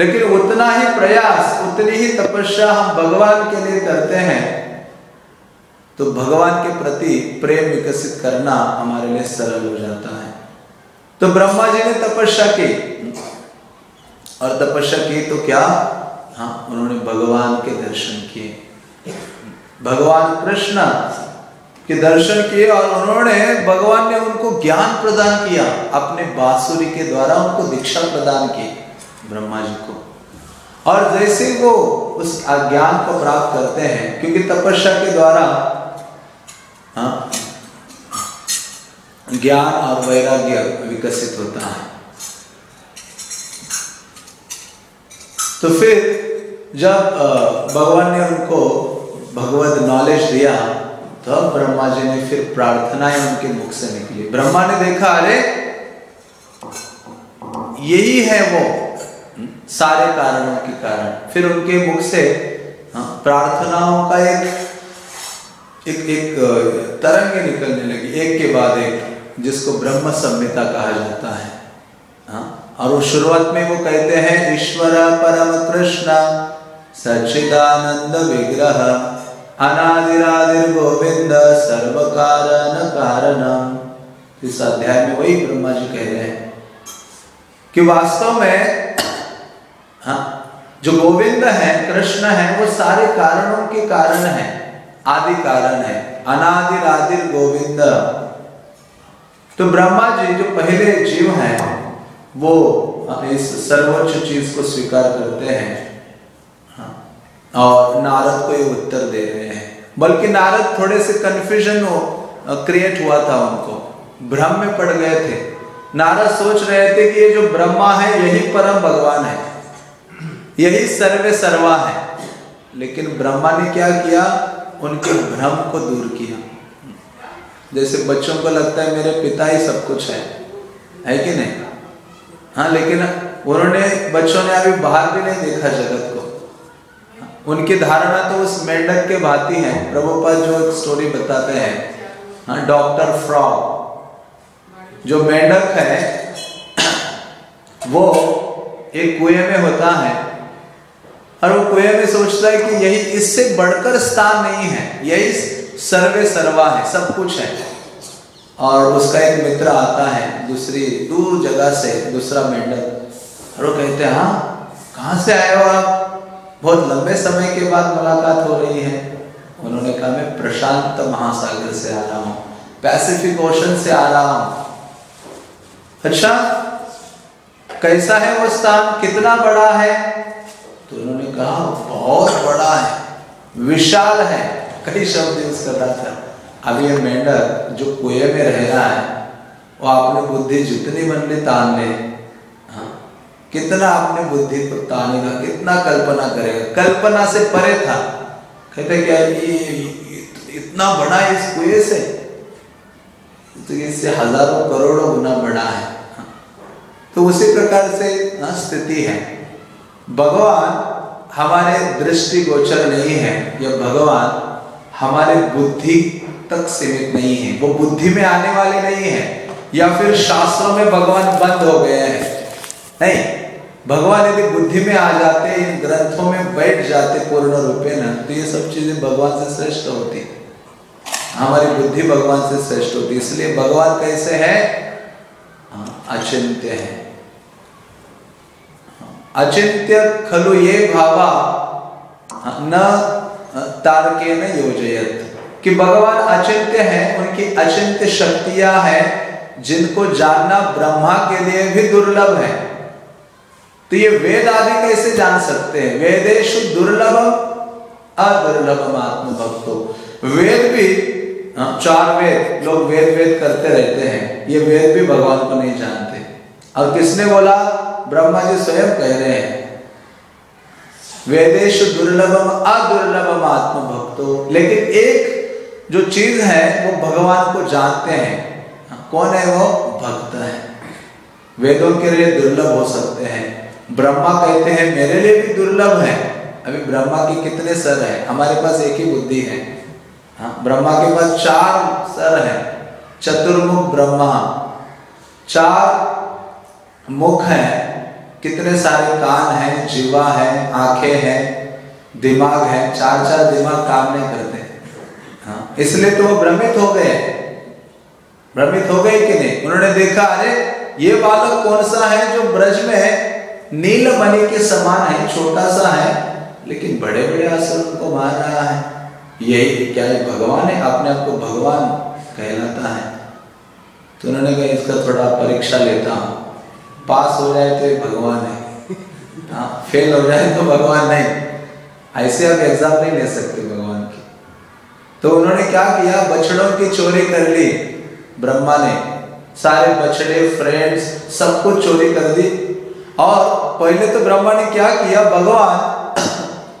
लेकिन उतना ही प्रयास, उतनी ही तपस्या हम भगवान के लिए करते हैं तो भगवान के प्रति प्रेम विकसित करना हमारे लिए सरल हो जाता है। तो ब्रह्मा जी ने तपस्या की। और तपस्या की तो क्या? हाँ उन्होंने भगवान के दर्शन किए। भगवान कृष्ण के दर्शन किए और उन्होंने भगवान ने उनको ज्ञान प्रदान किया। अपने बांसुरी के द्वारा उनको दीक्षा प्रदान की ब्रह्मा जी को। और जैसे वो उस ज्ञान को प्राप्त करते हैं क्योंकि तपस्या के द्वारा हाँ, ज्ञान और वैराग्य विकसित होता है। तो फिर जब भगवान ने उनको भगवत नॉलेज दिया तब तो ब्रह्मा जी ने फिर प्रार्थनाएँ उनके मुख से निकली। ब्रह्मा ने देखा अरे यही है वो। सारे कारणों के कारण। फिर उनके मुख से हाँ, प्रार्थनाओं का एक एक एक तरंग निकलने लगी एक के बाद एक। जिसको ब्रह्म संहिता कहा जाता है। हाँ? और वो शुरुआत में वो कहते हैं, ईश्वर परम कृष्ण सच्चिदानंद विग्रह, अनादिरादिर गोविंद सर्व कारण कारण इस अध्याय में वही ब्रह्मा जी कह रहे हैं कि वास्तव में हाँ जो गोविंद है, कृष्ण है, वो सारे कारणों के कारण है, आदि कारण है। अनादिर आदिर गोविंद। तो ब्रह्मा जी जो पहले जीव हैं, वो इस सर्वोच्च चीज़ को स्वीकार करते हैं। और नारद को ये उत्तर दे रहे हैं। बल्कि नारद थोड़े से कंफ्यूजन हो क्रिएट हुआ था उनको। भ्रम में पड़ गए थे। नारद सोच रहे थे कि ये जो ब्रह्मा है, यही परम भगवान है। यही सर्वे सर्वा है। लेकिन ब्रह्मा ने क्या किया? उनके भ्रम को दूर किया। जैसे बच्चों को लगता है मेरे पिता ही सब कुछ है। है कि नहीं? हाँ लेकिन उन्होंने, बच्चों ने अभी बाहर भी नहीं देखा जगत को। उनकी धारणा तो उस मेंढक के भांति है प्रभुपाद जो एक स्टोरी बताते हैं हाँ डॉक्टर फ्रॉग जो मेंढक है, वो एक कुएँ में होता है और वो कुएँ में सोचता है कि यही इससे बढ़कर स्थान नहीं है। यही सर्वे सर्वा है, सब कुछ है। और उसका एक मित्र आता है, दूसरी दूर जगह से, दूसरा मेंढक। और वो कहते हैं हाँ कहाँ से आए हो आप? बहुत लंबे समय के बाद मुलाकात हो रही है। उन्होंने कहा, मैं प्रशांत महासागर से आ रहा हूँ, पैसिफिक ओशन से आ रहा हूँ। अच्छा कैसा है वो स्थान? कितना बड़ा है? तो उन्होंने कहा, बहुत बड़ा है, विशाल है। कई शब्द यूज़ कर रहा था। अब ये मेंढक जो कुएँ में रह रहा है वो आपने बुद्धि जितनी मन ले तान ले हाँ, कितना अपने बुद्धि को तानेगा कितना कल्पना करेगा। कल्पना से परे था। कहते क्या ये इतना बड़ा इस कुएँ से तो इससे हज़ारों करोड़ों गुना बड़ा है। तो उसी प्रकार से स्थिति है। भगवान हमारे दृष्टि गोचर नहीं है या भगवान हमारे बुद्धि तक सीमित नहीं है। वो बुद्धि में आने वाले नहीं है या फिर शास्त्रों में भगवान बंद हो गए हैं। नहीं भगवान यदि बुद्धि में आ जाते इन ग्रंथों में बैठ जाते पूर्ण रूपे न तो ये सब चीज़ें भगवान से श्रेष्ठ होती हमारी बुद्धि भगवान से श्रेष्ठ होती इसलिए भगवान कैसे है? हाँ, अचिंत्य है। हाँ, अचिंत्य खलु ये भावा हाँ, न तारके योजयत। कि भगवान अचिंत्य है उनकी अचिंत्य शक्तियाँ हैं जिनको जानना ब्रह्मा के लिए भी दुर्लभ है। तो ये वेद आदि कैसे जान सकते हैं? वेदेश दुर्लभम अदुर्लभम आत्म भक्तो वेद भी हाँ, चार वेद लोग वेद वेद करते रहते हैं। ये वेद भी भगवान को नहीं जानते। और किसने बोला? ब्रह्मा जी स्वयं कह रहे हैं। वेदेश दुर्लभम अदुर्लभम आत्म भक्तो लेकिन एक जो चीज़ है, वो भगवान को जानते हैं। कौन है वो? भक्त है। वेदों के लिए दुर्लभ हो सकते हैं। ब्रह्मा कहते हैं, मेरे लिए भी दुर्लभ है। अभी ब्रह्मा की कितने सर है? हमारे पास एक ही बुद्धि है। हाँ ब्रह्मा के पास चार सर है। चतुर्मुख ब्रह्मा। चार मुख है। कितने सारे कान हैं जीवा है, आँखें हैं, दिमाग है, चार चार दिमाग काम नहीं करते। हाँ इसलिए तो वो भ्रमित हो गए। भ्रमित हो गए कि नहीं? उन्होंने देखा, अरे, ये बालक कौन सा है जो ब्रज में है? नील मणि के समान है, छोटा सा है, लेकिन बड़े बड़े असुर को मार रहा है। यही क्या है भगवान है? अपने आप को भगवान कहलाता है। तो उन्होंने कहा, इसका थोड़ा परीक्षा लेता हूँ। पास हो जाए तो भगवान है। हाँ फेल हो जाए तो भगवान नहीं। ऐसे आप एग्ज़ाम नहीं ले सकते भगवान की। तो उन्होंने क्या किया? बछड़ों की चोरी कर ली। ब्रह्मा ने सारे बछड़े फ्रेंड्स सब कुछ चोरी कर दी। और पहले तो ब्रह्मा ने क्या किया? भगवान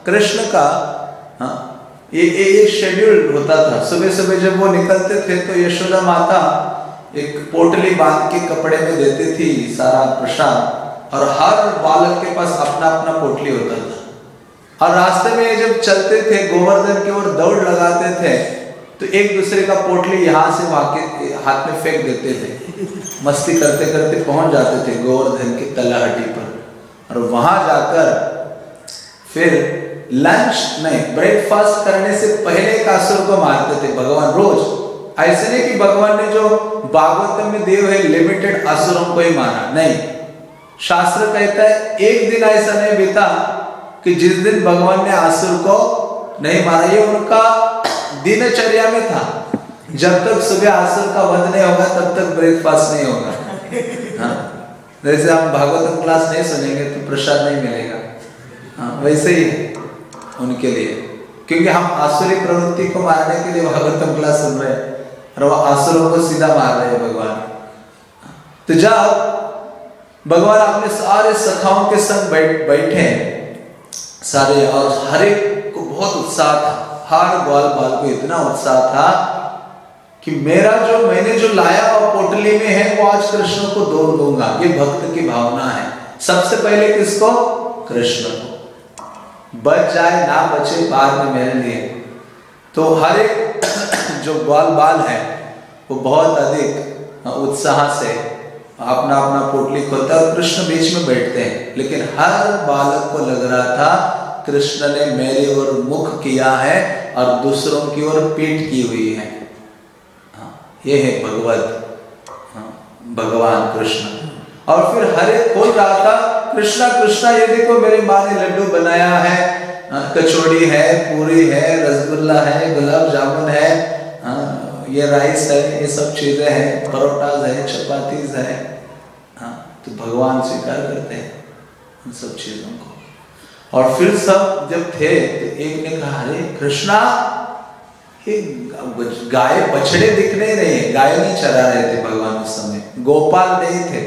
कृष्ण का हाँ ये ये शेड्यूल होता था। सुबह सुबह जब वो निकलते थे तो यशोदा माता एक पोटली बाँध के कपड़े में देती थी सारा प्रसाद, और हर बालक के पास अपना अपना पोटली होता था। और रास्ते में जब चलते थे, गोवर्धन की ओर दौड़ लगाते थे तो एक दूसरे का पोटली यहाँ से वहाँ के हाथ में फेंक देते थे। मस्ती करते करते पहुँच जाते थे गोवर्धन की तलाहटी पर। और वहाँ जाकर फिर लंच नहीं ब्रेकफास्ट करने से पहले कासुर को मारते थे। भगवान रोज ऐसे नहीं कि भगवान ने जो भागवतम में दिए हुए लिमिटेड असुरों को ही मारा नहीं। शास्त्र कहता है, एक दिन ऐसा नहीं बीता कि जिस दिन भगवान ने आसुर को नहीं मारा ये उनका दिनचर्या में था। जब तक सुबह आसुर का वध नहीं होगा, तब तक ब्रेकफास्ट नहीं होगा। हाँ। जैसे हम भागवतम क्लास नहीं सुनेंगे तो प्रसाद नहीं मिलेगा। हाँ वैसे ही उनके लिए। क्योंकि हम आसुरी प्रवृत्ति को मारने के लिए भागवतम क्लास सुन रहे हैं। और वो आसुरों को सीधा मार रहे हैं भगवान। तो जब भगवान अपने सारे सखाओं के संग बैठ, बैठे सारे, और हर एक को बहुत उत्साह था। हर ग्वाल बाल को इतना उत्साह था कि मेरा जो, मैंने जो लाया और पोटली में है, वो आज कृष्ण को दो दूँगा। ये भक्त की भावना है। सबसे पहले किसको? कृष्ण को। बच जाए ना बचे बाद में मेरे लिए तो हर एक जो ग्वाल बाल है वो बहुत अधिक उत्साह से अपना अपना पोटली खोलता है और कृष्ण बीच में बैठते हैं। लेकिन हर बालक को लग रहा था कृष्ण ने मेरी ओर मुख किया है और दूसरों की ओर पीठ की हुई है। हाँ, ये है भगवत हाँ, भगवान कृष्ण। और फिर हरे खोल रहा था कृष्णा कृष्णा ये देखो मेरी माँ ने लड्डू बनाया है हाँ, कचौड़ी है, पूरी है, रसगुल्ला है, गुलाब जामुन है ये राइस है, ये सब चीज़ें हैं परोटाज है चपातीज है हाँ तो भगवान स्वीकार करते हैं उन सब चीज़ों को। और फिर सब जब थे तो एक ने कहा, अरे कृष्णा, ये गाय बछड़े दिख नहीं रहे गाय नहीं चरा रहे थे भगवान उस समय। गोपाल नहीं थे,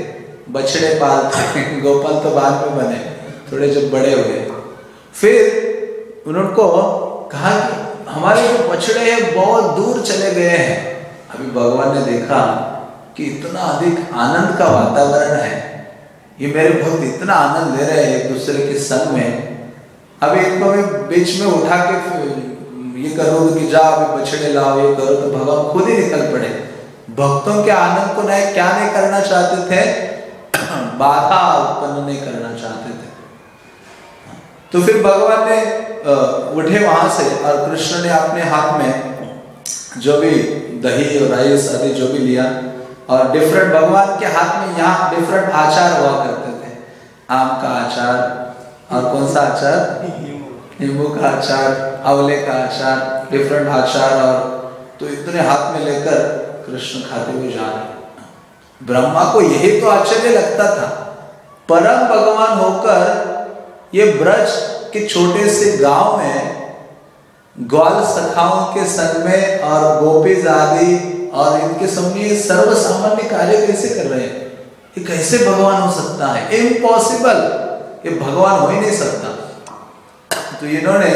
बछड़े पाल थे, गोपाल तो बाद में बने, थोड़े जब बड़े हुए। फिर उनको कहा कि हमारे जो बछड़े हैं, बहुत दूर चले गए हैं। अभी भगवान ने देखा कि इतना अधिक आनंद का वातावरण है। ये मेरे भक्त इतना आनंद ले रहे हैं दूसरे के संग में। अभी इनको मैं बीच में उठा के ये करोगे कि जा, अभी बछड़े लाओ, ये करो तो भगवान खुद ही निकल पड़े। भक्तों के आनंद को नहीं क्या नहीं करना चाहते थे, बाधा उत्पन्न नहीं करना चाहते थे। तो फिर भगवान ने उठे वहाँ से और कृष्ण ने अपने हाथ में जो भी दही और राइस आदि जो भी लिया और डिफरेंट भगवान के हाथ में यहाँ डिफरेंट आचार हुआ करते थे। आम का आचार और कौन सा आचार? नींबू का आचार अवले का आचार डिफरेंट आचार और तो इतने हाथ में लेकर कृष्ण खाते हुए जा रहे। ब्रह्मा को यही तो आश्चर्य लगता था। परम भगवान होकर ये ब्रज के छोटे से गाँव में ग्वाल सखाओं के संग में और गोपीज आदि और इनके सामने सर्व सामान्य कार्य कैसे कर रहे हैं? ये कैसे भगवान हो सकता है? इम्पॉसिबल ये भगवान हो ही नहीं सकता। तो इन्होंने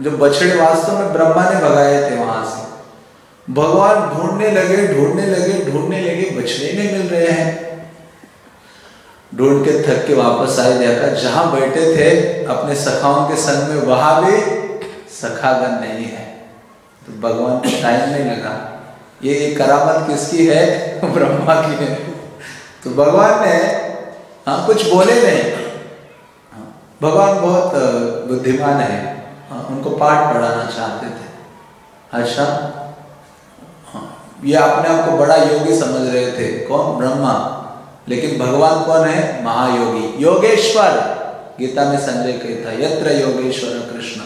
जो बछड़े वास्तव में ब्रह्मा ने भगाए थे वहाँ से, भगवान ढूँढने लगे ढूँढने लगे ढूँढने लगे, बछड़े नहीं मिल रहे हैं। ढूंढ के थक के वापस आए देखा जहाँ बैठे थे अपने सखाओं के संग में वहाँ भी सखागन नहीं है। तो भगवान को टाइम नहीं लगा। ये करामत किसकी है? ब्रह्मा की है। तो भगवान ने हाँ कुछ बोले नहीं। भगवान बहुत बुद्धिमान है। हाँ, उनको पाठ पढ़ाना चाहते थे। अच्छा हाँ, ये अपने आप को बड़ा योगी समझ रहे थे। कौन? ब्रह्मा। लेकिन भगवान कौन है? महायोगी। योगेश्वर। गीता में संजय कहता यत्र योगेश्वर कृष्ण।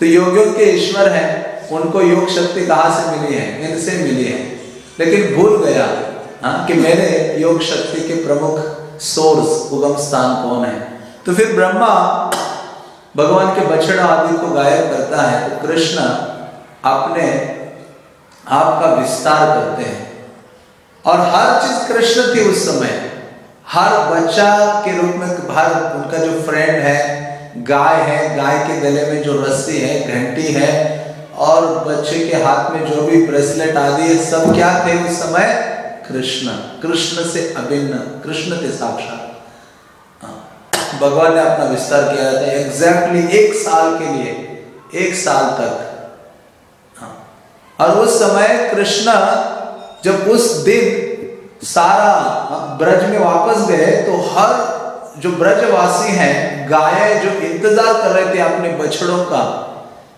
तो योगियों के ईश्वर है, उनको योग शक्ति कहाँ से मिली है? इनसे मिली है। लेकिन भूल गया हाँ कि मेरे योग शक्ति के प्रमुख सोर्स उगम स्थान कौन है? तो फिर ब्रह्मा भगवान के बछड़ा आदि को गायब करता है। तो कृष्ण अपने आप का विस्तार करते हैं। और हर चीज़ कृष्ण थी उस समय। हर बच्चा के रूप में हर उनका जो फ्रेंड है, गाय है, गाय के गले में जो रस्सी है, घंटी है, और बच्चे के हाथ में जो भी ब्रेसलेट आदि है, सब क्या थे उस समय? कृष्ण। कृष्ण से अभिन्न। कृष्ण थे साक्षात। हाँ। भगवान ने अपना विस्तार किया था एग्जैक्टली एक साल के लिए। एक साल तक। हाँ। और उस समय कृष्ण जब उस दिन सारा ब्रज में वापस गए तो हर जो ब्रजवासी हैं, गाय जो इंतज़ार कर रहे थे अपने बछड़ों का,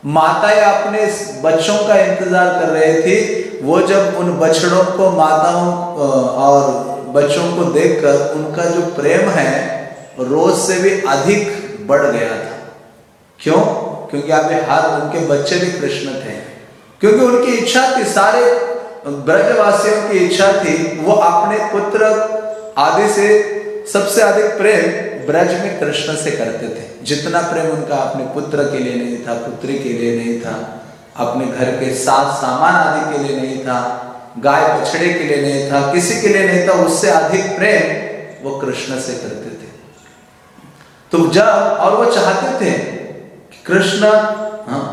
माताएँ अपने बच्चों का इंतज़ार कर रहे थे, वो जब उन बछड़ों को माताओं और बच्चों को देखकर उनका जो प्रेम है, रोज से भी अधिक बढ़ गया था। क्यों? क्योंकि अभी हर उनके बच्चे भी कृष्ण थे। क्योंकि उनकी इच्छा थी सारे ब्रजवासियों की इच्छा थी वो अपने पुत्र आदि से सबसे अधिक प्रेम ब्रज में कृष्ण से करते थे। जितना प्रेम उनका अपने पुत्र के लिए नहीं था पुत्री के लिए नहीं था अपने घर के साथ सामान आदि के लिए नहीं था गाय बछड़े के लिए नहीं था किसी के लिए नहीं था उससे अधिक प्रेम वो कृष्ण से करते थे। तो जब और वो चाहते थे कृष्ण हाँ,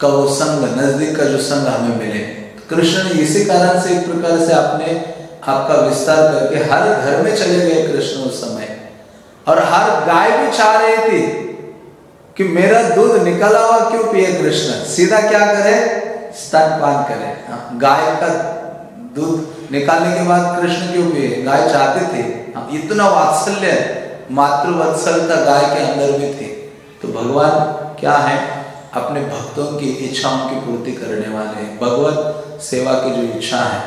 का वो संग नज़दीक का जो संग हमें मिले। कृष्ण इसी कारण से एक प्रकार से अपने आपका विस्तार करके हर घर में चले गए कृष्ण उस समय। और हर गाय भी चाह रही थी कि मेरा दूध निकला हुआ क्यों पिए कृष्ण? सीधा क्या करे? स्तनपान करे। हाँ, गाय का दूध निकालने के बाद कृष्ण क्यों पिए? गाय चाहते थे। हाँ, इतना वात्सल्य मातृवत्सलता गाय के अंदर भी थी। तो भगवान क्या है? अपने भक्तों की इच्छाओं की पूर्ति करने वाले भगवत सेवा की जो इच्छा है।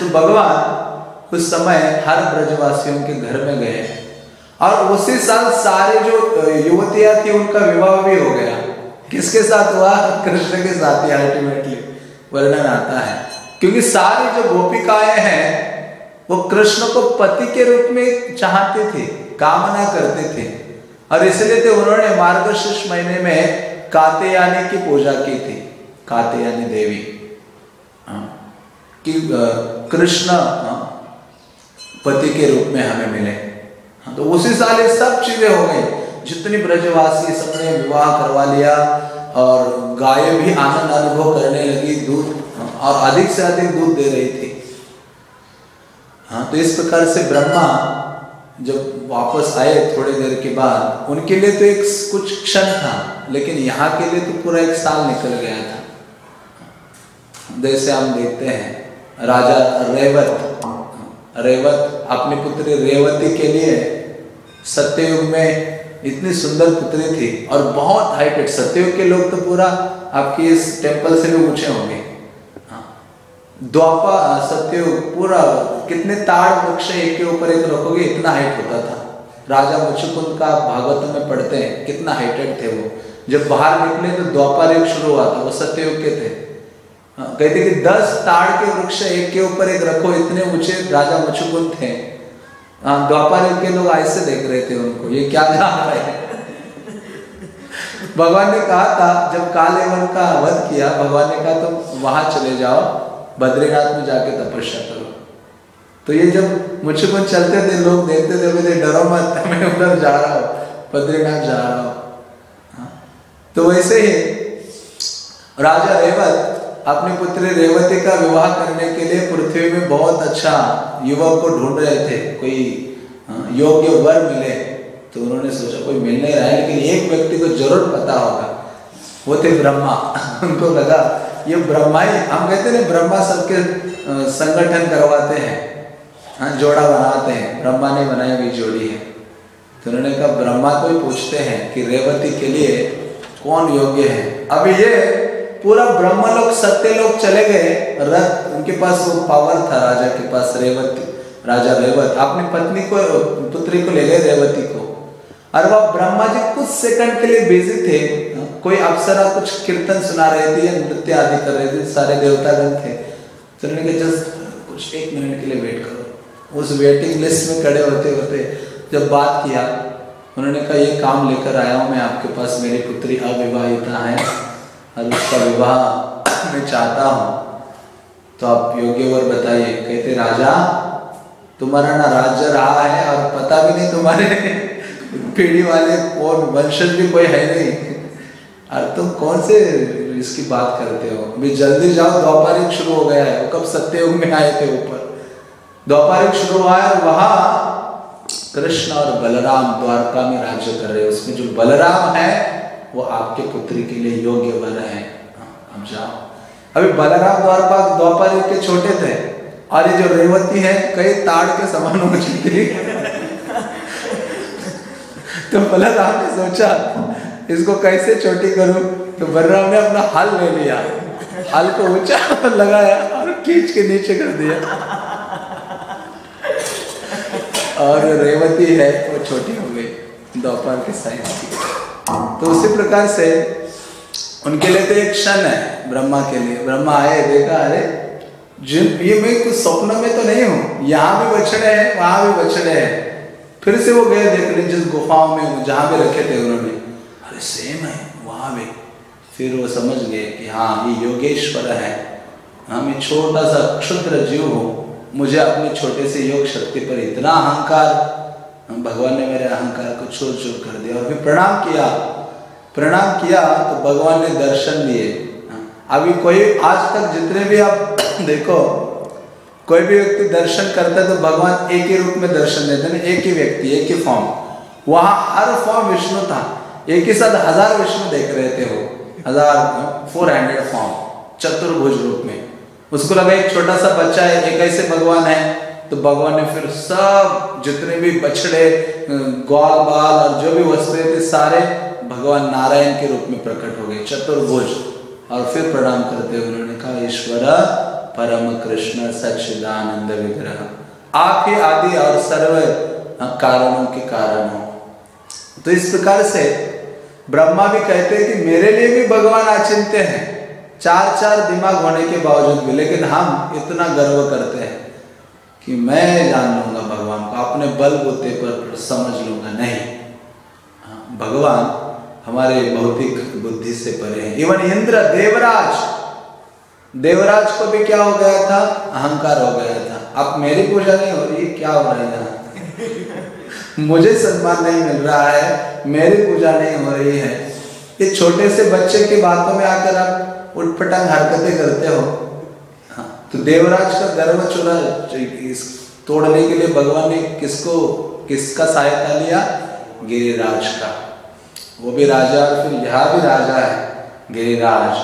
तो भगवान उस समय हर ब्रजवासियों के घर में गए। और उसी साल सारे जो युवतियाँ थी, उनका विवाह भी हो गया। किसके साथ हुआ? कृष्ण के साथ ही अल्टीमेटली वर्णन आता है। क्योंकि सारी जो गोपिकाएँ हैं, वो कृष्ण को पति के रूप में चाहते थे, कामना करते थे। और इसलिए तो उन्होंने मार्गशीर्ष महीने में कात्यायनी की पूजा की थी, कात्यायनी देवी। कि कृष्ण पति के रूप में हमें मिले। हाँ, तो उसी साल ये सब चीज़ें हो गई। जितनी ब्रजवासी सबने विवाह करवा लिया और गाय भी आनंद अनुभव करने लगी दूध और अधिक से अधिक दूध दे रही थी। हाँ तो इस प्रकार से ब्रह्मा जब वापस आए थोड़ी देर के बाद उनके लिए तो एक कुछ क्षण था लेकिन यहाँ के लिए तो पूरा एक साल निकल गया था। जैसे हम देखते हैं, राजा रेवत। रेवत अपनी पुत्री रेवती के लिए सत्ययुग में इतनी सुंदर पुत्री थी और बहुत हाइटेड सत्ययुग के लोग तो पूरा आपकी इस टेंपल से भी ऊँचे होंगे। द्वापा, सत्ययुग पूरा कितने ताड़ वृक्ष एक के ऊपर एक रखोगे, इतना हाइट होता था। राजा मुचुकुंद का भागवत में पढ़ते हैं, कितना हाइटेड थे वो। जब बाहर निकले तो द्वापर युग शुरू हुआ था, वो सत्ययुग के थे। हाँ, कहते कि दस ताड़ के वृक्ष एक के ऊपर एक रखो इतने ऊँचे राजा मुचुकुंद थे। हाँ द्वापर के लोग ऐसे देख रहे थे उनको ये क्या रहा है? भगवान ने कहा था जब काले वन का वध किया भगवान ने कहा तुम वहाँ चले जाओ बद्रीनाथ में जाके तपस्या करो। तो ये जब मुझे कुछ चलते थे लोग देखते थे बोले डरो मत मैं उधर जा रहा हूँ बद्रीनाथ जा रहा हूँ। हाँ। तो वैसे ही राजा रेवत अपनी पुत्री रेवती का विवाह करने के लिए पृथ्वी में बहुत अच्छा युवक को ढूंढ रहे थे। कोई हाँ, योग्य वर मिले। तो उन्होंने सोचा कोई मिल नहीं रहा है लेकिन एक व्यक्ति को ज़रूर पता होगा। वो थे ब्रह्मा। उनको लगा ये ब्रह्मा ही हम कहते हैं ब्रह्मा सबके संगठन करवाते हैं। हाँ जोड़ा बनाते हैं। ब्रह्मा ने बनाई हुई जोड़ी है। तो उन्होंने कहा ब्रह्मा को ही पूछते हैं कि रेवती के लिए कौन योग्य है? अभी ये पूरा ब्रह्म लोग सत्य लोग चले गए। रथ, उनके पास वो पावर था, राजा के पास, रेवती, राजा रेवत। अपनी पत्नी को, पुत्री को ले गए रेवती को। और वह ब्रह्मा जी कुछ सेकंड के लिए बिज़ी थे। कोई अप्सरा, कुछ कीर्तन सुना रहे थे या नृत्य आदि कर रहे थे, सारे देवतागण थे। तो उन्होंने कहा, जस्ट कुछ एक मिनट के लिए वेट करो। उस वेटिंग लिस्ट में खड़े होते होते जब बात किया, उन्होंने कहा, ये काम लेकर आया हूँ मैं आपके पास। मेरी पुत्री अविवाहिता है। और उसका विवाह मैं चाहता हूँ। तो आप योग्य वर बताइए, कहते, राजा, तुम्हारा ना राज्य रहा है और पता भी नहीं तुम्हारे पीढ़ी वाले कौन, वंशज भी कोई है नहीं। और तुम कौन से इसकी बात करते हो? अभी जल्दी जाओ द्वापारिक शुरू हो गया है। वो कब सत्ययुग में आए थे ऊपर? द्वापारिक शुरू हुआ है वहाँ कृष्ण और बलराम द्वारका में राज्य कर रहे हैं। उसमें जो बलराम है वो आपके पुत्री के लिए योग्य वर है। हाँ, अब जाओ। अभी बलराम द्वारका द्वापारिक के छोटे थे। और ये जो रेवती है कई ताड़ के समान हो चुकी तो बलराम ने सोचा इसको कैसे छोटी करूँ? तो बलराम ने अपना हल ले लिया। हल को ऊँचा लगाया और खींच के नीचे कर दिया। और रेवती है वो छोटी हो गई। दोपहर के साइज़ की। तो उसी प्रकार से उनके लिए तो एक क्षण है ब्रह्मा के लिए। ब्रह्मा आए, देखा, अरे, जिन, ये मैं कुछ स्वप्न में तो नहीं हूँ। यहाँ भी बछड़े हैं, वहाँ भी बछड़े हैं। फिर से वो गए देख रहे जिस गुफाओं में जहाँ भी रखे थे उन्होंने। अरे सेम है, वहाँ भी। फिर वो समझ गए कि हाँ ये योगेश्वर है। हाँ मैं छोटा सा क्षुद्र जीव हूँ। मुझे अपने छोटे से योग शक्ति पर इतना अहंकार भगवान ने मेरे अहंकार को छोड़ छोड़ कर दिया और फिर प्रणाम किया। प्रणाम किया तो भगवान ने दर्शन दिए। अभी कोई, आज तक जितने भी आप देखो, कोई भी व्यक्ति दर्शन करता है तो भगवान एक ही रूप में दर्शन देते हैं, एक ही व्यक्ति, एक ही फॉर्म वहाँ हर फॉर्म विष्णु था। एक ही साथ हज़ार विष्णु देख रहे थे वो। हज़ार फोर हंड्रेड फॉर्म चतुर्भुज रूप में। उसको लगा एक छोटा सा बच्चा है, एक ऐसे भगवान है। तो भगवान ने फिर सब, जितने भी बछड़े ग्वाल, बाल और जो भी वस्तुएँ थे, सारे भगवान नारायण के रूप में प्रकट हो गए, चतुर्भुज। और फिर प्रणाम करते हुए उन्होंने कहा, ईश्वर, परम कृष्ण, सच्चिदानंद विग्रह। आप ही आदि और सर्व कारणों के कारण हो। तो इस प्रकार से ब्रह्मा भी कहते हैं कि मेरे लिए भी भगवान अचिंत्य हैं। चार चार दिमाग होने के बावजूद भी, लेकिन हम इतना गर्व करते हैं। कि मैं जान लूँगा भगवान को अपने बल बुते पर समझ लूँगा नहीं। भगवान हमारे भौतिक बुद्धि से परे हैं। इवन इंद्र देवराज। देवराज को भी क्या हो गया था? अहंकार हो गया था। अब मेरी पूजा नहीं हो रही क्या हो रहा है मुझे सम्मान नहीं मिल रहा है मेरी पूजा नहीं हो रही है। ये छोटे से बच्चे की बातों में आकर आप उठपटांग हरकतें करते हाँ, तो देवराज का गर्व चुरा तोड़ने के लिए भगवान ने किसको किसका सहायता लिया? गिरिराज का। वो भी राजा फिर यह भी राजा है गिरिराज।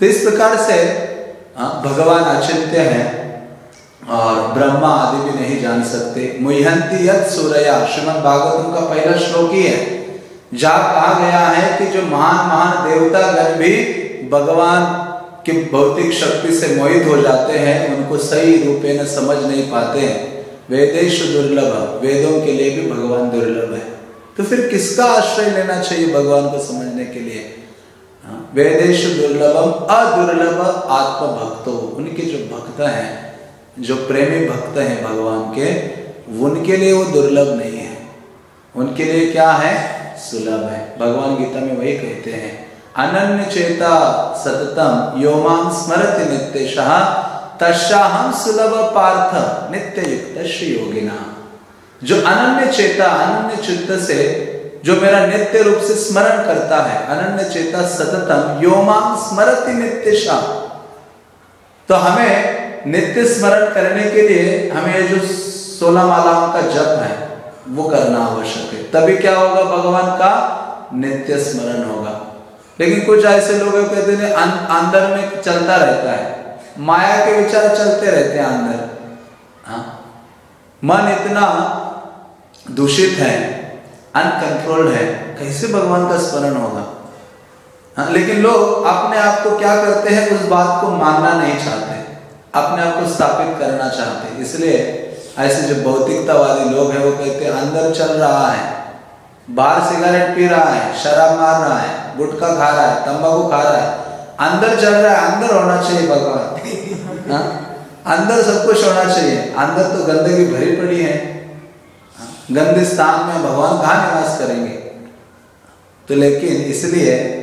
तो इस प्रकार से हाँ, भगवान अचिंत्य हैं और ब्रह्मा आदि भी नहीं जान सकते। मुहंती यद सूर्या श्रीमद भागवतम का पहला श्लोक ही है। जहाँ कहा गया है कि जो महान महान देवता गण भी भगवान की भौतिक शक्ति से मोहित हो जाते हैं उनको सही रूपे न समझ नहीं पाते हैं। वेदेश दुर्लभ वेदों के लिए भी भगवान दुर्लभ है। तो फिर किसका आश्रय लेना चाहिए भगवान को समझने के लिए? हाँ, वेदेश दुर्लभम अदुर्लभ आत्म भक्तो उनके जो भक्त हैं जो प्रेमी भक्त हैं भगवान के उनके लिए वो दुर्लभ नहीं है। उनके लिए क्या है? सुलभ है। भगवान गीता में वही कहते हैं अनन्य चेता सततम योमां स्मरति नित्य शाह हम सुलभ पार्थ नित्य युक्त श्री योगिना जो अनन्य चेता अनन्य चित्त से, जो मेरा नित्य रूप से स्मरण करता है अनन्य चेता सततम योमांग स्मरति नित्य तो हमें नित्य स्मरण करने के लिए हमें जो सोलह मालाओं का जप है, वो करना आवश्यक है। तभी क्या होगा भगवान का? नित्य स्मरण होगा। लेकिन कुछ ऐसे लोग कहते हैं अं, अंदर में चलता रहता है। माया के विचार चलते रहते हैं अंदर। हाँ। मन इतना दूषित है अनकंट्रोल्ड है कैसे भगवान का स्मरण होगा? हाँ, लेकिन लोग अपने आप को क्या करते हैं उस बात को मानना नहीं चाहते। अपने आप को स्थापित करना चाहते इसलिए ऐसे जो भौतिकतावादी लोग हैं वो कहते हैं अंदर चल रहा है। बाहर सिगरेट पी रहा है, शराब मार रहा है, गुटखा खा रहा है, तंबाकू खा रहा है। अंदर चल रहा है, अंदर होना चाहिए भगवान। हाँ? अंदर सब कुछ होना चाहिए। अंदर तो गंदगी भरी पड़ी है। गंदे स्थान में भगवान कहाँ निवास करेंगे? तो लेकिन इसलिए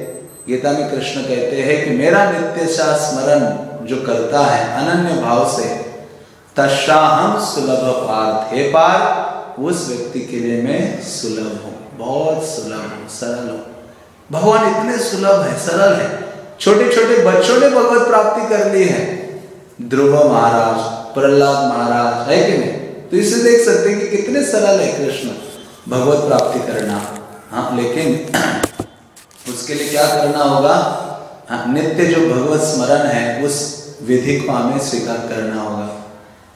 गीता में कृष्ण कहते हैं कि मेरा नित्य सा स्मरण जो करता है अनन्य भाव से तशाहम सुलभ पार्थ। हे पार उस व्यक्ति के लिए मैं सुलभ हूँ। बहुत सुलभ हूँ सरल हूँ। भगवान इतने सुलभ है सरल है। छोटे छोटे बच्चों ने भगवत प्राप्ति कर ली है। ध्रुव महाराज प्रहलाद महाराज है कि नहीं? तो इसे देख सकते हैं कि कितने सरल है कृष्ण। भगवत प्राप्ति करना। हाँ लेकिन उसके लिए क्या करना होगा? हाँ, नित्य जो भगवत स्मरण है उस विधि को हमें स्वीकार करना होगा।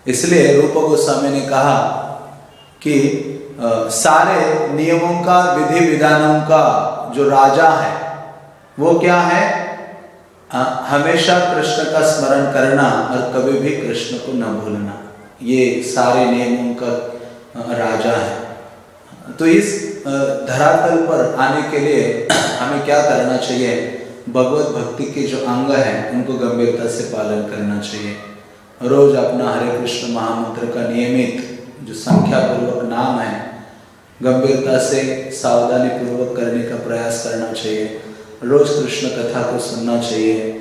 इसलिए रूप गोस्वामी ने कहा कि सारे नियमों का विधि विधानों का जो राजा है वो क्या है? आ, हमेशा कृष्ण का स्मरण करना और कभी भी कृष्ण को न भूलना। ये सारे नियमों का राजा है। तो इस धरातल पर आने के लिए हमें क्या करना चाहिए? भगवत भक्ति के जो अंग हैं उनको गंभीरता से पालन करना चाहिए। रोज अपना हरे कृष्ण महामंत्र का नियमित जो संख्या पूर्वक नाम है गंभीरता से सावधानी पूर्वक करने का प्रयास करना चाहिए। रोज कृष्ण कथा को सुनना चाहिए।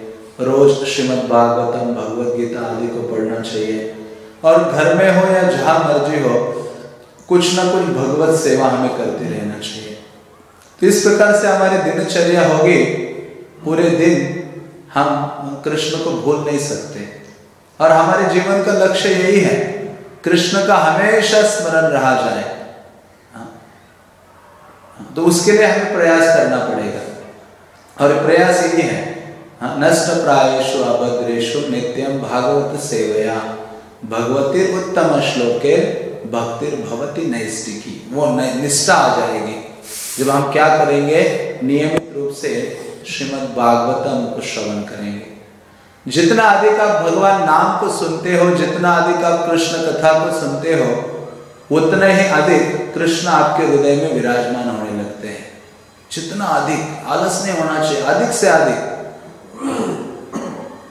रोज श्रीमद् भागवतम, भगवत गीता आदि को पढ़ना चाहिए। और घर में हो या जहाँ मर्ज़ी हो, कुछ ना कुछ भगवत सेवा हमें करते रहना चाहिए। इस प्रकार से हमारी दिनचर्या होगी। पूरे दिन हम कृष्ण को भूल नहीं सकते। और हमारे जीवन का लक्ष्य यही है, कृष्ण का हमेशा स्मरण रहा जाए। तो उसके लिए हमें प्रयास करना पड़ेगा। और प्रयास यही है हाँ, नष्ट प्रायेशु अभद्रेशु नित्यम भागवत सेवया। भगवती उत्तम श्लोके भक्ति भवती नैष्टिकी वो निष्ठा आ जाएगी। जब हम क्या करेंगे? नियमित रूप से श्रीमद् भागवतम को श्रवण करेंगे। जितना अधिक आप भगवान नाम को सुनते हो जितना अधिक आप कृष्ण कथा को सुनते हो उतना ही अधिक कृष्ण आपके हृदय में विराजमान जितना अधिक, आलस नहीं होना चाहिए, अधिक से अधिक।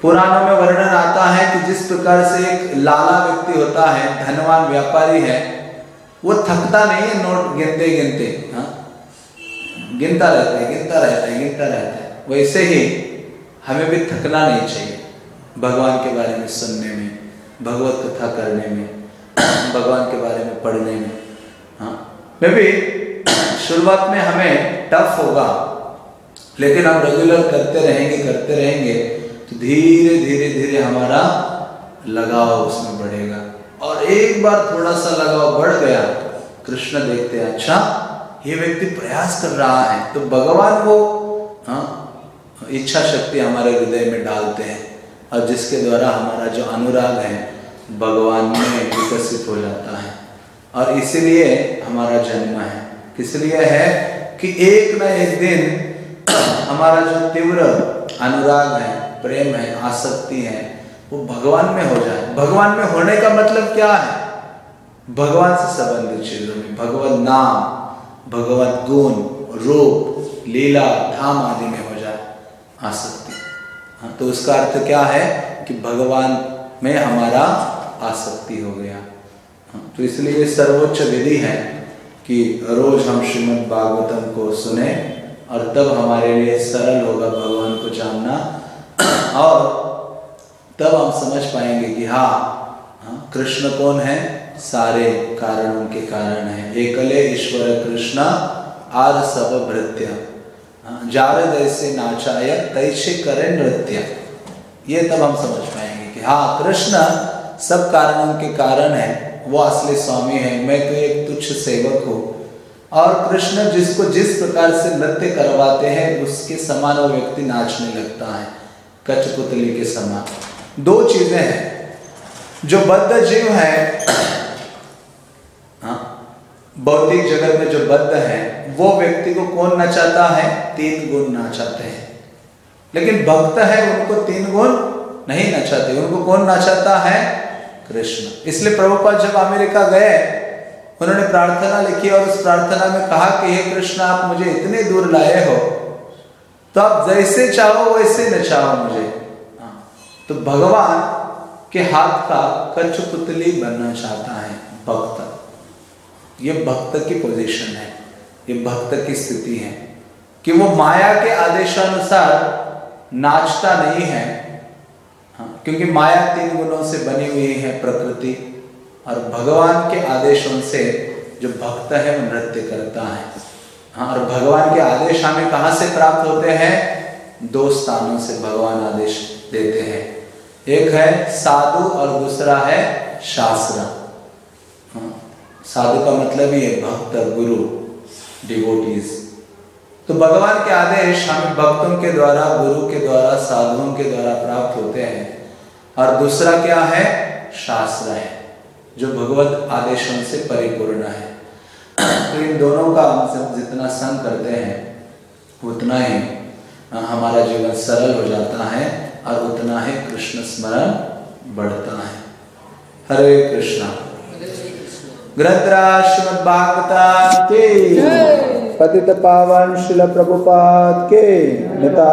पुराणों में वर्णन आता है कि जिस प्रकार से एक लाला व्यक्ति होता है, धनवान व्यापारी है, वो थकता नहीं है, नोट गिनते गिनते हाँ। गिनता रहता है, गिनता रहता है, गिनता रहता है। वैसे ही हमें भी थकना नहीं चाहिए, भगवान के बारे में सुनने में, भगवत कथा करने में, भगवान के बारे में पढ़ने में हाँ। मैं भी शुरुआत में हमें टफ होगा, लेकिन हम रेगुलर करते रहेंगे करते रहेंगे तो धीरे धीरे धीरे हमारा लगाव उसमें बढ़ेगा। और एक बार थोड़ा सा लगाव बढ़ गया, कृष्ण देखते हैं अच्छा ये व्यक्ति प्रयास कर रहा है तो भगवान वो हाँ इच्छा शक्ति हमारे हृदय में डालते हैं। और जिसके द्वारा हमारा जो अनुराग है, भगवान में विकसित हो जाता है। और इसीलिए हमारा जन्म है। किस लिए है कि एक न एक दिन हमारा जो तीव्र अनुराग है प्रेम है आसक्ति है वो भगवान में हो जाए। भगवान में होने का मतलब क्या है? भगवान से संबंधित चीज़ों में। भगवत नाम भगवत गुण रूप लीला धाम आदि में हो जाए आसक्ति। हाँ तो उसका अर्थ क्या है कि भगवान में हमारा आसक्ति हो गया। हाँ, तो इसलिए सर्वोच्च विधि है। कि रोज हम श्रीमद् भागवतम को सुने और तब हमारे लिए सरल होगा भगवान को जानना। और तब हम समझ पाएँगे कि हाँ हाँ कृष्ण कौन है? सारे कारणों के कारण है। एकले ईश्वर कृष्ण आर सब भृत्य। हाँ, जार जैसे नाचाय तैसे करे नृत्य। ये तब हम समझ पाएँगे कि हाँ कृष्ण सब कारणों के कारण है। वो असली स्वामी है, मैं तो एक तुच्छ सेवक हूँ। और कृष्ण जिसको जिस प्रकार से नृत्य करवाते हैं, उसके समान वो व्यक्ति नाचने लगता है, कठपुतली के समान। दो चीज़ें हैं, जो बद्ध जीव है हाँ भौतिक जगत में जो बद्ध है, वो व्यक्ति को कौन नचाता है? तीन गुण नचाते हैं। लेकिन भक्त है, उनको तीन गुण नहीं नचाते, उनको कौन नचाता है? कृष्ण। इसलिए प्रभुपाद जब अमेरिका गए उन्होंने प्रार्थना लिखी और उस प्रार्थना में कहा कि हे कृष्ण आप मुझे इतने दूर लाए हो तो आप जैसे चाहो वैसे नचाओ मुझे। हाँ, तो भगवान के हाथ का कठपुतली बनना चाहता है भक्त। ये भक्त की पोजीशन है ये भक्त की स्थिति है कि वो माया के आदेशानुसार नाचता नहीं हाँ, क्योंकि माया तीन गुणों से बनी हुई है प्रकृति और भगवान के आदेशों से जो भक्त है, वो नृत्य करता है। हाँ और भगवान के आदेश हमें कहाँ से प्राप्त होते हैं? दो स्थानों से भगवान आदेश देते हैं। एक है साधु और दूसरा है शास्त्र। हाँ साधु का मतलब ही है भक्त, गुरु डिवोटीज तो भगवान के आदेश हमें भक्तों के द्वारा, गुरु के द्वारा, साधुओं के द्वारा प्राप्त होते हैं। और दूसरा क्या है? शास्त्र है जो भगवत आदेशों से परिपूर्ण है। तो इन दोनों का हम सब जितना संग करते हैं उतना ही हमारा जीवन सरल हो जाता है और उतना ही कृष्ण स्मरण बढ़ता है। हरे कृष्णा। श्रीमद के। पतित पावन शिल प्रभुपाद के। नेता